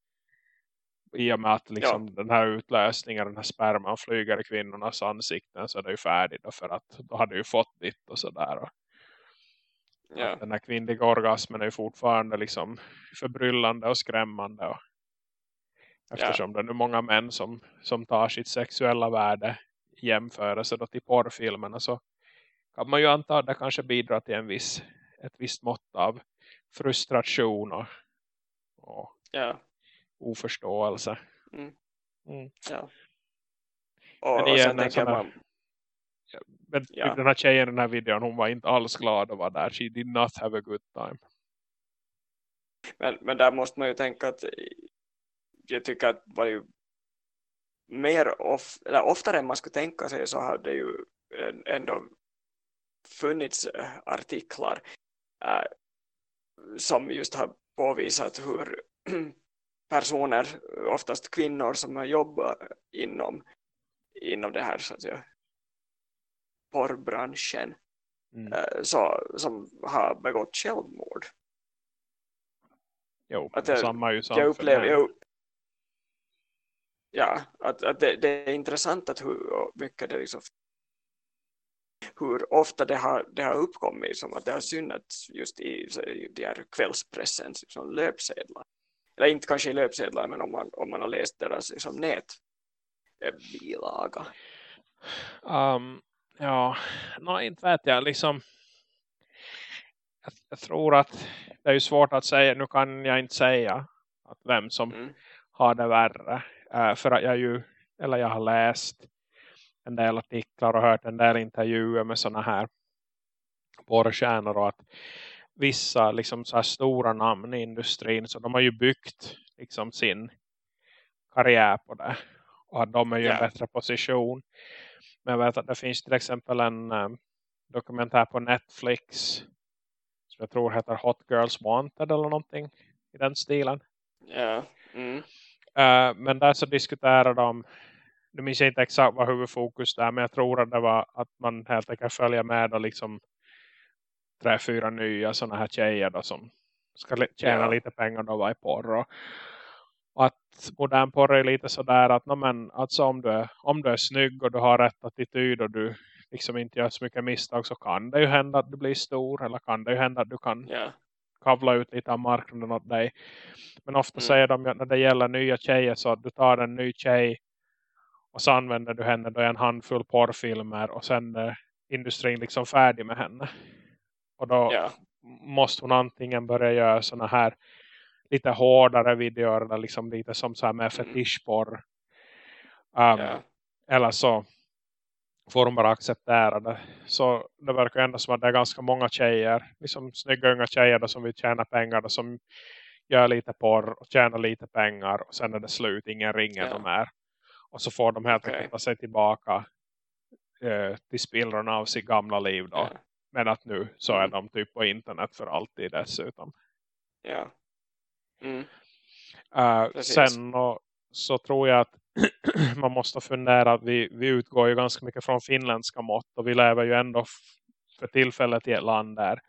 i och med att liksom ja. den här utlösningen, den här sperman flyger i kvinnornas ansikten så är det ju färdigt för att då hade ju fått ditt och sådär. Ja. Den här kvinnliga orgasmen är ju fortfarande liksom förbryllande och skrämmande. Och eftersom ja. det är nu många män som, som tar sitt sexuella värde i jämförelse då till porrfilmerna så kan man ju anta att det kanske bidrar till en viss, ett visst mått av frustration och, och ja. oförståelse. Mm. Mm. Ja. Och, men igen, och sen man... Men ja. den här tjejen i den här videon, hon var inte alls glad att vara där. She did not have a good time. Men, men där måste man ju tänka att jag tycker att var ju mer of, eller oftare än man skulle tänka sig så hade ju ändå funnits äh, artiklar äh, som just har påvisat hur personer, oftast kvinnor som har jobbat inom, inom det här så att säga, porrbranschen mm. äh, så, som har begått självmord. Jo, att, samma är ju jag upplever, jag, ja, att, att det, det, är intressant att hur mycket det liksom hur ofta det har, det har uppkommit som att det har synats just i, i de här kvällspressens liksom, löpsedlar. Eller inte kanske i löpsedlar men om man, om man har läst deras liksom, nätbilaga. Um, ja, no, inte vet jag. Liksom, jag, jag, tror att det är svårt att säga, nu kan jag inte säga att vem som mm. har det värre. Uh, för att jag ju, eller jag har läst en del artiklar och hört en del intervjuer med sådana här porrstjärnor och att vissa liksom så här stora namn i industrin så de har ju byggt liksom sin karriär på det och att de är ju yeah. en bättre position men jag vet att det finns till exempel en um, dokumentär på Netflix som jag tror heter Hot Girls Wanted eller någonting i den stilen ja yeah. mm. uh, men där så diskuterar de nu minns jag inte exakt vad huvudfokus är men jag tror att det var att man helt enkelt följer med och liksom tre, fyra nya sådana här tjejer då, som ska tjäna ja. lite pengar då var i porr och, och att modern porr är lite sådär att no, men, alltså om, du är, om du är snygg och du har rätt attityd och du liksom inte gör så mycket misstag så kan det ju hända att du blir stor eller kan det ju hända att du kan ja. kavla ut lite av marknaden åt dig. Men ofta mm. säger de att när det gäller nya tjejer så att du tar en ny tjej och så använder du henne då i en handfull porrfilmer och sen är industrin liksom färdig med henne. Och då ja. måste hon antingen börja göra såna här lite hårdare videor eller liksom lite som så här med fetischporr. Um, ja. Eller så får hon bara acceptera det. Så det verkar ändå som att det är ganska många tjejer, liksom snygga unga tjejer som vill tjäna pengar då, som gör lite porr och tjänar lite pengar och sen är det slut, ingen ringer ja. dem mer. Och så får de helt okay. enkelt sig tillbaka eh, till spillrorna av sitt gamla liv då. Ja. Men att nu så är mm. de typ på internet för alltid dessutom. Ja. Mm. Uh, sen och, så tror jag att man måste fundera att vi, vi utgår ju ganska mycket från finländska mått och vi lever ju ändå för tillfället i ett land där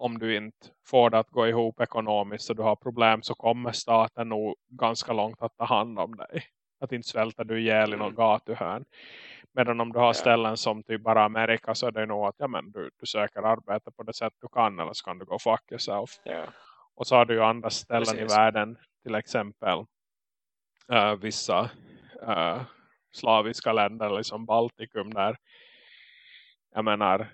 om du inte får det att gå ihop ekonomiskt och du har problem så kommer staten nog ganska långt att ta hand om dig. Att inte svälta du ihjäl i någon mm. gatuhörn. Medan om du har ställen som typ bara Amerika så är det nog att ja, men du, du söker arbete på det sätt du kan eller så kan du gå fuck yourself. Yeah. Och så har du ju andra ställen Precis. i världen till exempel uh, vissa uh, slaviska länder liksom Baltikum där jag menar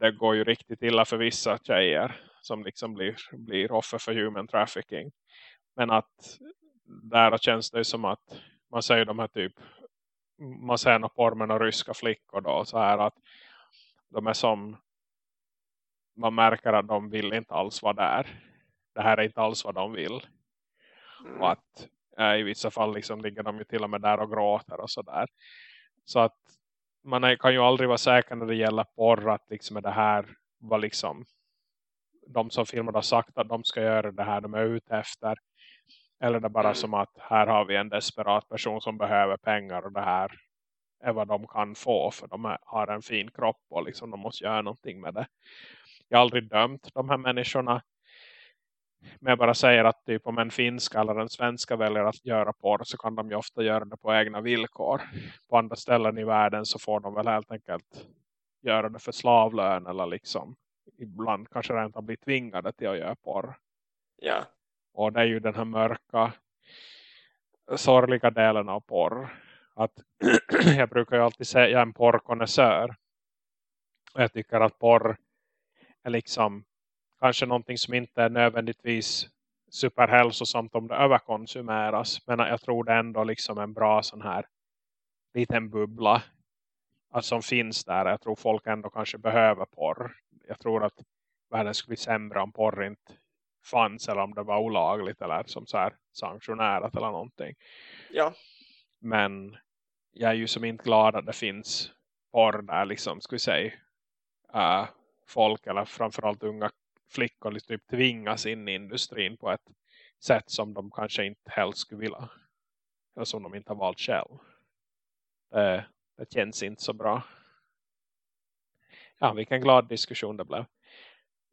det går ju riktigt illa för vissa tjejer som liksom blir, blir offer för human trafficking. Men att där känns det som att man säger de här typ man ser några porr med några ryska flickor då så här att de är som man märker att de vill inte alls vara där. Det här är inte alls vad de vill. Mm. Och att äh, i vissa fall liksom ligger de ju till och med där och gråter och sådär. Så att man är, kan ju aldrig vara säker när det gäller porr att liksom det här var liksom de som filmade har sagt att de ska göra det här de är ute efter. Eller det är bara mm. som att här har vi en desperat person som behöver pengar och det här är vad de kan få för de har en fin kropp och liksom de måste göra någonting med det. Jag har aldrig dömt de här människorna. Men jag bara säger att typ om en finska eller en svenska väljer att göra porr så kan de ju ofta göra det på egna villkor. På andra ställen i världen så får de väl helt enkelt göra det för slavlön eller liksom ibland kanske rent har blivit tvingade till att göra porr. Ja. Och det är ju den här mörka sorgliga delen av porr. Att jag brukar ju alltid säga en porrkonnässör. Jag tycker att porr är liksom kanske någonting som inte är nödvändigtvis superhälsosamt om det överkonsumeras. Men jag tror det är ändå liksom en bra sån här liten bubbla alltså, som finns där. Jag tror folk ändå kanske behöver porr. Jag tror att världen skulle bli sämre om porr inte fanns eller om det var olagligt eller som så här sanktionerat eller någonting. Ja. Men jag är ju som inte glad att det finns porr där liksom, ska vi säga, uh, folk eller framförallt unga flickor liksom typ tvingas in i industrin på ett sätt som de kanske inte helst skulle vilja. Eller som de inte har valt själv. Det, det känns inte så bra. Ja, vilken glad diskussion det blev.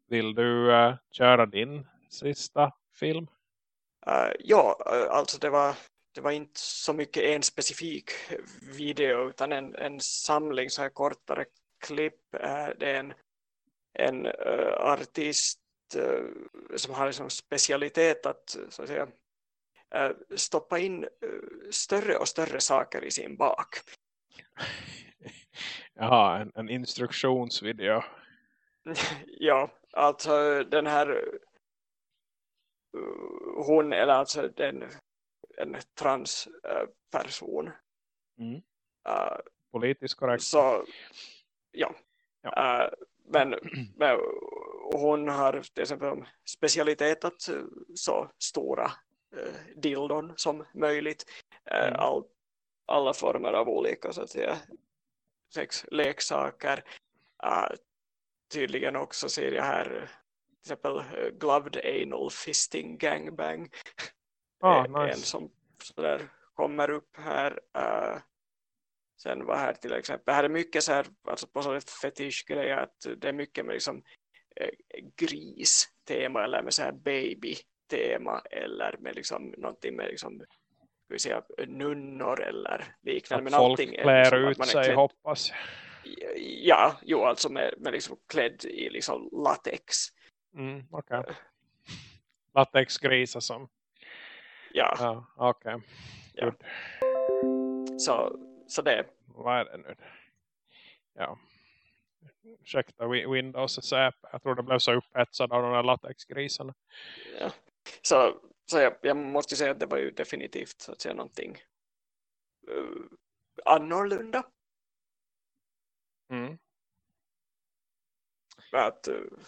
Vill du uh, köra din sista film? Uh, ja, alltså det var, det var inte så mycket en specifik video utan en, en samling så här kortare klipp. Uh, det är en, en uh, artist som har liksom specialitet att, så att säga, stoppa in större och större saker i sin bak. Jaha, en, en instruktionsvideo. ja, alltså den här hon eller alltså den, en transperson. Uh, mm. uh, Politiskt korrekt. Så, ja. ja. Uh, men, men hon har till exempel specialitet att så stora dildon som möjligt. Mm. All, alla former av olika så att säga sexleksaker. tydligen också ser jag här till exempel uh, Gloved Anal Fisting Gangbang ah, nice. en som sådär kommer upp här uh, sen var här till exempel här är mycket så här alltså på sådär fetischgrejer att det är mycket med liksom uh, gris-tema eller med så här baby-tema eller med liksom någonting med liksom ska vi säga, nunnor eller liknande. Att men folk klär liksom ut sig klädd, hoppas. Ja, jo alltså med, med liksom klädd i liksom latex. Mm, Okej. Okay. Latexgrisar som. Ja. ja Okej. Okay. Ja. Så, så det. Vad är det nu? Ja. Ursäkta Windows så jag tror det blev så upphetsad av de där latexgrisarna. Ja. Så, så jag, jag måste säga att det var ju definitivt så att säga någonting uh, annorlunda. Mm. Att, uh,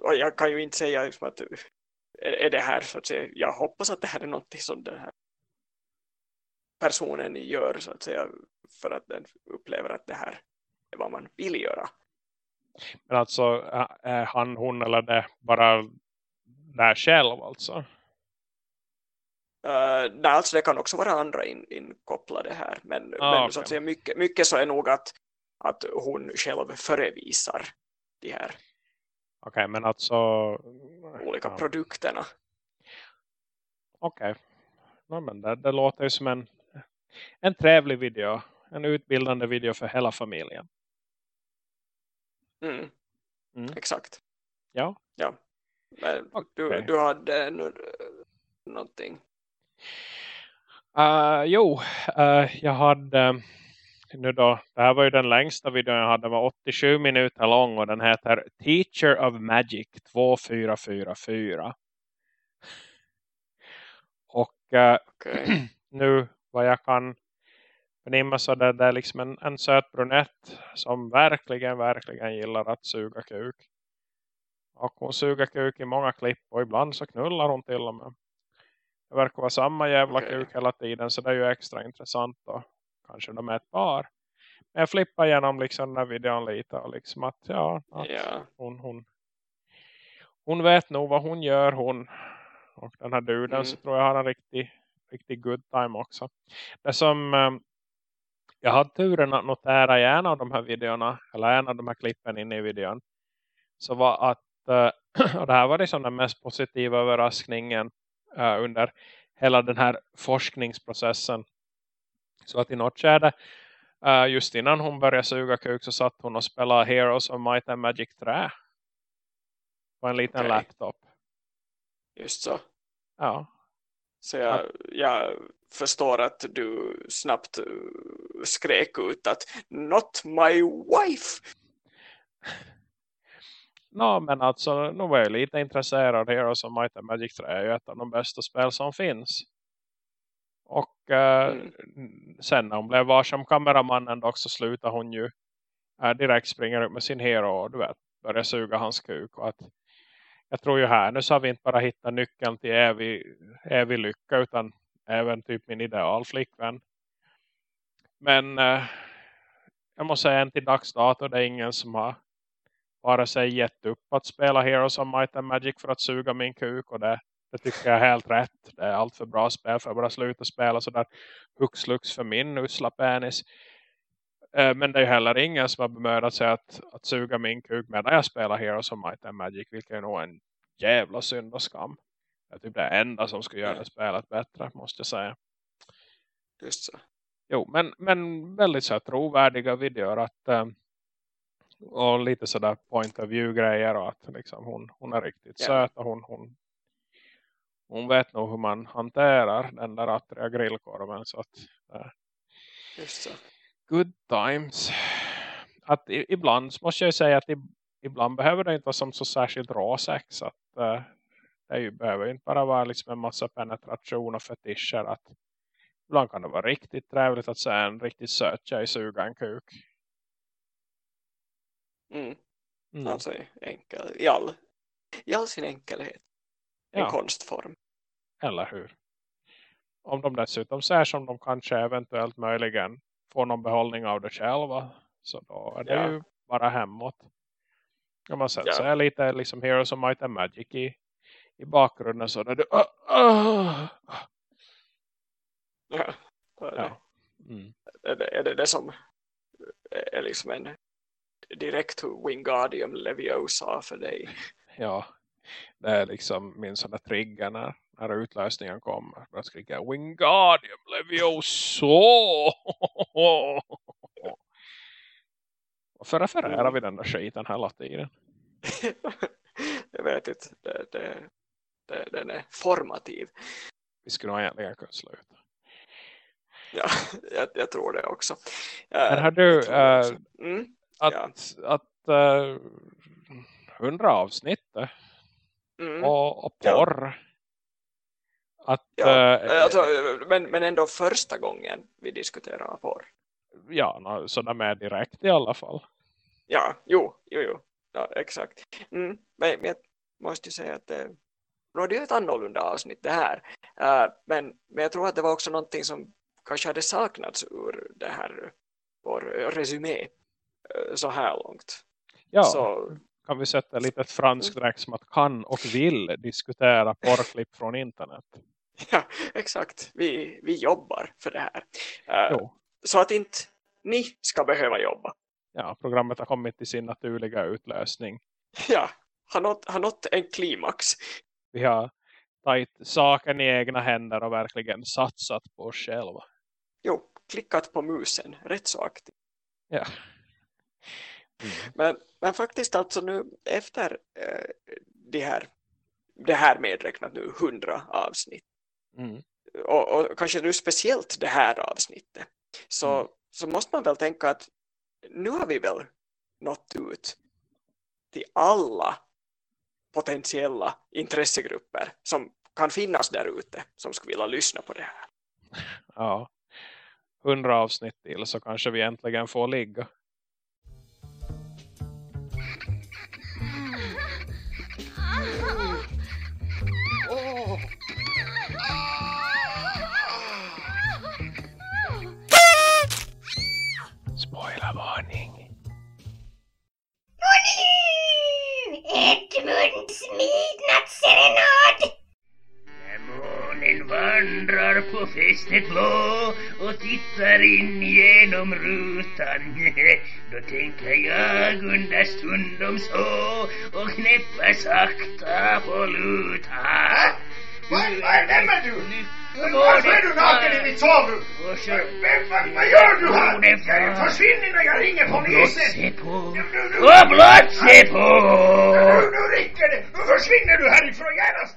och jag kan ju inte säga liksom att är det här så att säga, jag hoppas att det här är något som den här personen gör så att säga för att den upplever att det här är vad man vill göra. Men alltså är han, hon eller det bara där själv alltså? Uh, nej, alltså det kan också vara andra in, inkopplade här. Men, ah, men okay. så att säga, mycket, mycket så är nog att, att hon själv förevisar de här Okej, okay, men alltså... Olika ja. produkterna. Okej. Okay. No, men det, det låter ju som en, en trevlig video. En utbildande video för hela familjen. Mm. Mm. Exakt. Ja. Ja. Men okay. du, du hade nu, någonting. Uh, jo, uh, jag hade nu då, det här var ju den längsta videon jag hade, den var 87 minuter lång och den heter Teacher of Magic 2444. Och äh, okay. nu vad jag kan förnimma så det, det är liksom en, en söt brunett som verkligen, verkligen gillar att suga kuk. Och hon suger kuk i många klipp och ibland så knullar hon till och med. Det verkar vara samma jävla okay. kuk hela tiden så det är ju extra intressant då kanske de är ett par. Men jag flippar igenom liksom den här videon lite och liksom att ja, att yeah. hon, hon, hon vet nog vad hon gör hon. Och den här duden mm. så tror jag har en riktig, riktig good time också. Det som um, jag hade turen att notera i en av de här videorna, eller en av de här klippen inne i videon, så var att uh, och det här var liksom den mest positiva överraskningen uh, under hela den här forskningsprocessen. Så att i något skede uh, just innan hon började suga kuk så satt hon och spelade Heroes of Might and Magic 3 på en liten okay. laptop. Just så. Ja. Så jag, jag förstår att du snabbt skrek ut att Not my wife! no, men alltså, nu var jag lite intresserad. Heroes of Might and Magic 3 är ju ett av de bästa spel som finns. Och eh, mm. sen när hon blev varsam kameramannen dock så slutar hon ju eh, direkt springa ut med sin hero och du vet, börjar suga hans kuk. Och att, jag tror ju här nu så har vi inte bara hittat nyckeln till evig, evig lycka utan även typ min idealflickvän. Men eh, jag måste säga en till dags dato det är ingen som har vare sig gett upp att spela Heroes of Might and Magic för att suga min kuk och det, det tycker jag är helt rätt. Det är allt för bra spel för att bara sluta spela sådär hux för min usla penis. Eh, men det är ju heller ingen som har bemödat sig att, att suga min kuk medan jag spelar Heroes of Might and Magic. Vilket är nog en jävla synd och skam. Det är typ enda som skulle göra det spelet bättre, måste jag säga. Just så. Jo, men, men väldigt så här trovärdiga videor att um, och lite sådär point of view grejer och att liksom hon, hon är riktigt yeah. söt och hon, hon, hon vet nog hur man hanterar den där attriga grillkorven så att äh, Just så. good times att i, ibland måste jag säga att i, ibland behöver det inte vara som så särskilt råsex att äh, det ju, behöver inte bara vara liksom en massa penetration och fetischer att ibland kan det vara riktigt trevligt att se en riktigt söt tjej suga en kuk Mm. Mm. Alltså enkel, i, all, i all sin enkelhet. En ja. konstform. Eller hur? Om de dessutom ser som de kanske eventuellt möjligen får någon behållning av det själva. Så då är det ja. ju bara hemåt. Om man sen ja. ser lite liksom Heroes of Might and Magic i, i bakgrunden så är det uh, uh. Ja, är det, ja. Mm. Är, det, är det det som är liksom en direkt Wingardium Leviosa för dig. Ja, det är liksom min sådana trigger när, när utlösningen kommer. Då skriker jag Wingardium Leviosa! Varför refererar vi den där skiten hela tiden? jag vet inte. Det, det, det, den är formativ. Vi skulle nog egentligen kunna sluta. Ja, jag, jag tror det också. Men har du, äh, mm att, ja. att uh, hundra avsnitt eh, mm. och, och porr. Ja. Att, ja. Uh, alltså, men, men ändå första gången vi diskuterar porr. Ja, no, sådär med direkt i alla fall. Ja, jo, jo, jo. Ja, exakt. Mm, men, men jag måste ju säga att det, det är ett annorlunda avsnitt det här. Uh, men, men jag tror att det var också någonting som kanske hade saknats ur det här vår resumé Eh, så här långt. Ja, så... kan vi sätta lite ett franskt mm. som att kan och vill diskutera porrklipp från internet. Ja, exakt. Vi, vi jobbar för det här. Uh, så att inte ni ska behöva jobba. Ja, programmet har kommit till sin naturliga utlösning. Ja, har nått, har nått en klimax. Vi har tagit saken i egna händer och verkligen satsat på oss själva. Jo, klickat på musen, rätt så aktivt. Ja. Mm. Men, men faktiskt alltså nu efter eh, det här det här medräknat nu hundra avsnitt. Mm. Och, och, kanske nu speciellt det här avsnittet. Så, mm. så måste man väl tänka att nu har vi väl nått ut till alla potentiella intressegrupper som kan finnas där ute som skulle vilja lyssna på det här. Ja, hundra avsnitt till så kanske vi äntligen får ligga. Midnattsserenad! Demonen vandrar på fästet blå och tittar in genom rutan. Då tänker jag understundom så och knäpper sakta på lutan. Vad, vad är det med du? Varför är du naken i mitt sovrum? Vad, gör du här? Försvinn innan jag ringer polisen! Och blåse på! Nu, räcker det! Nu försvinner du härifrån genast!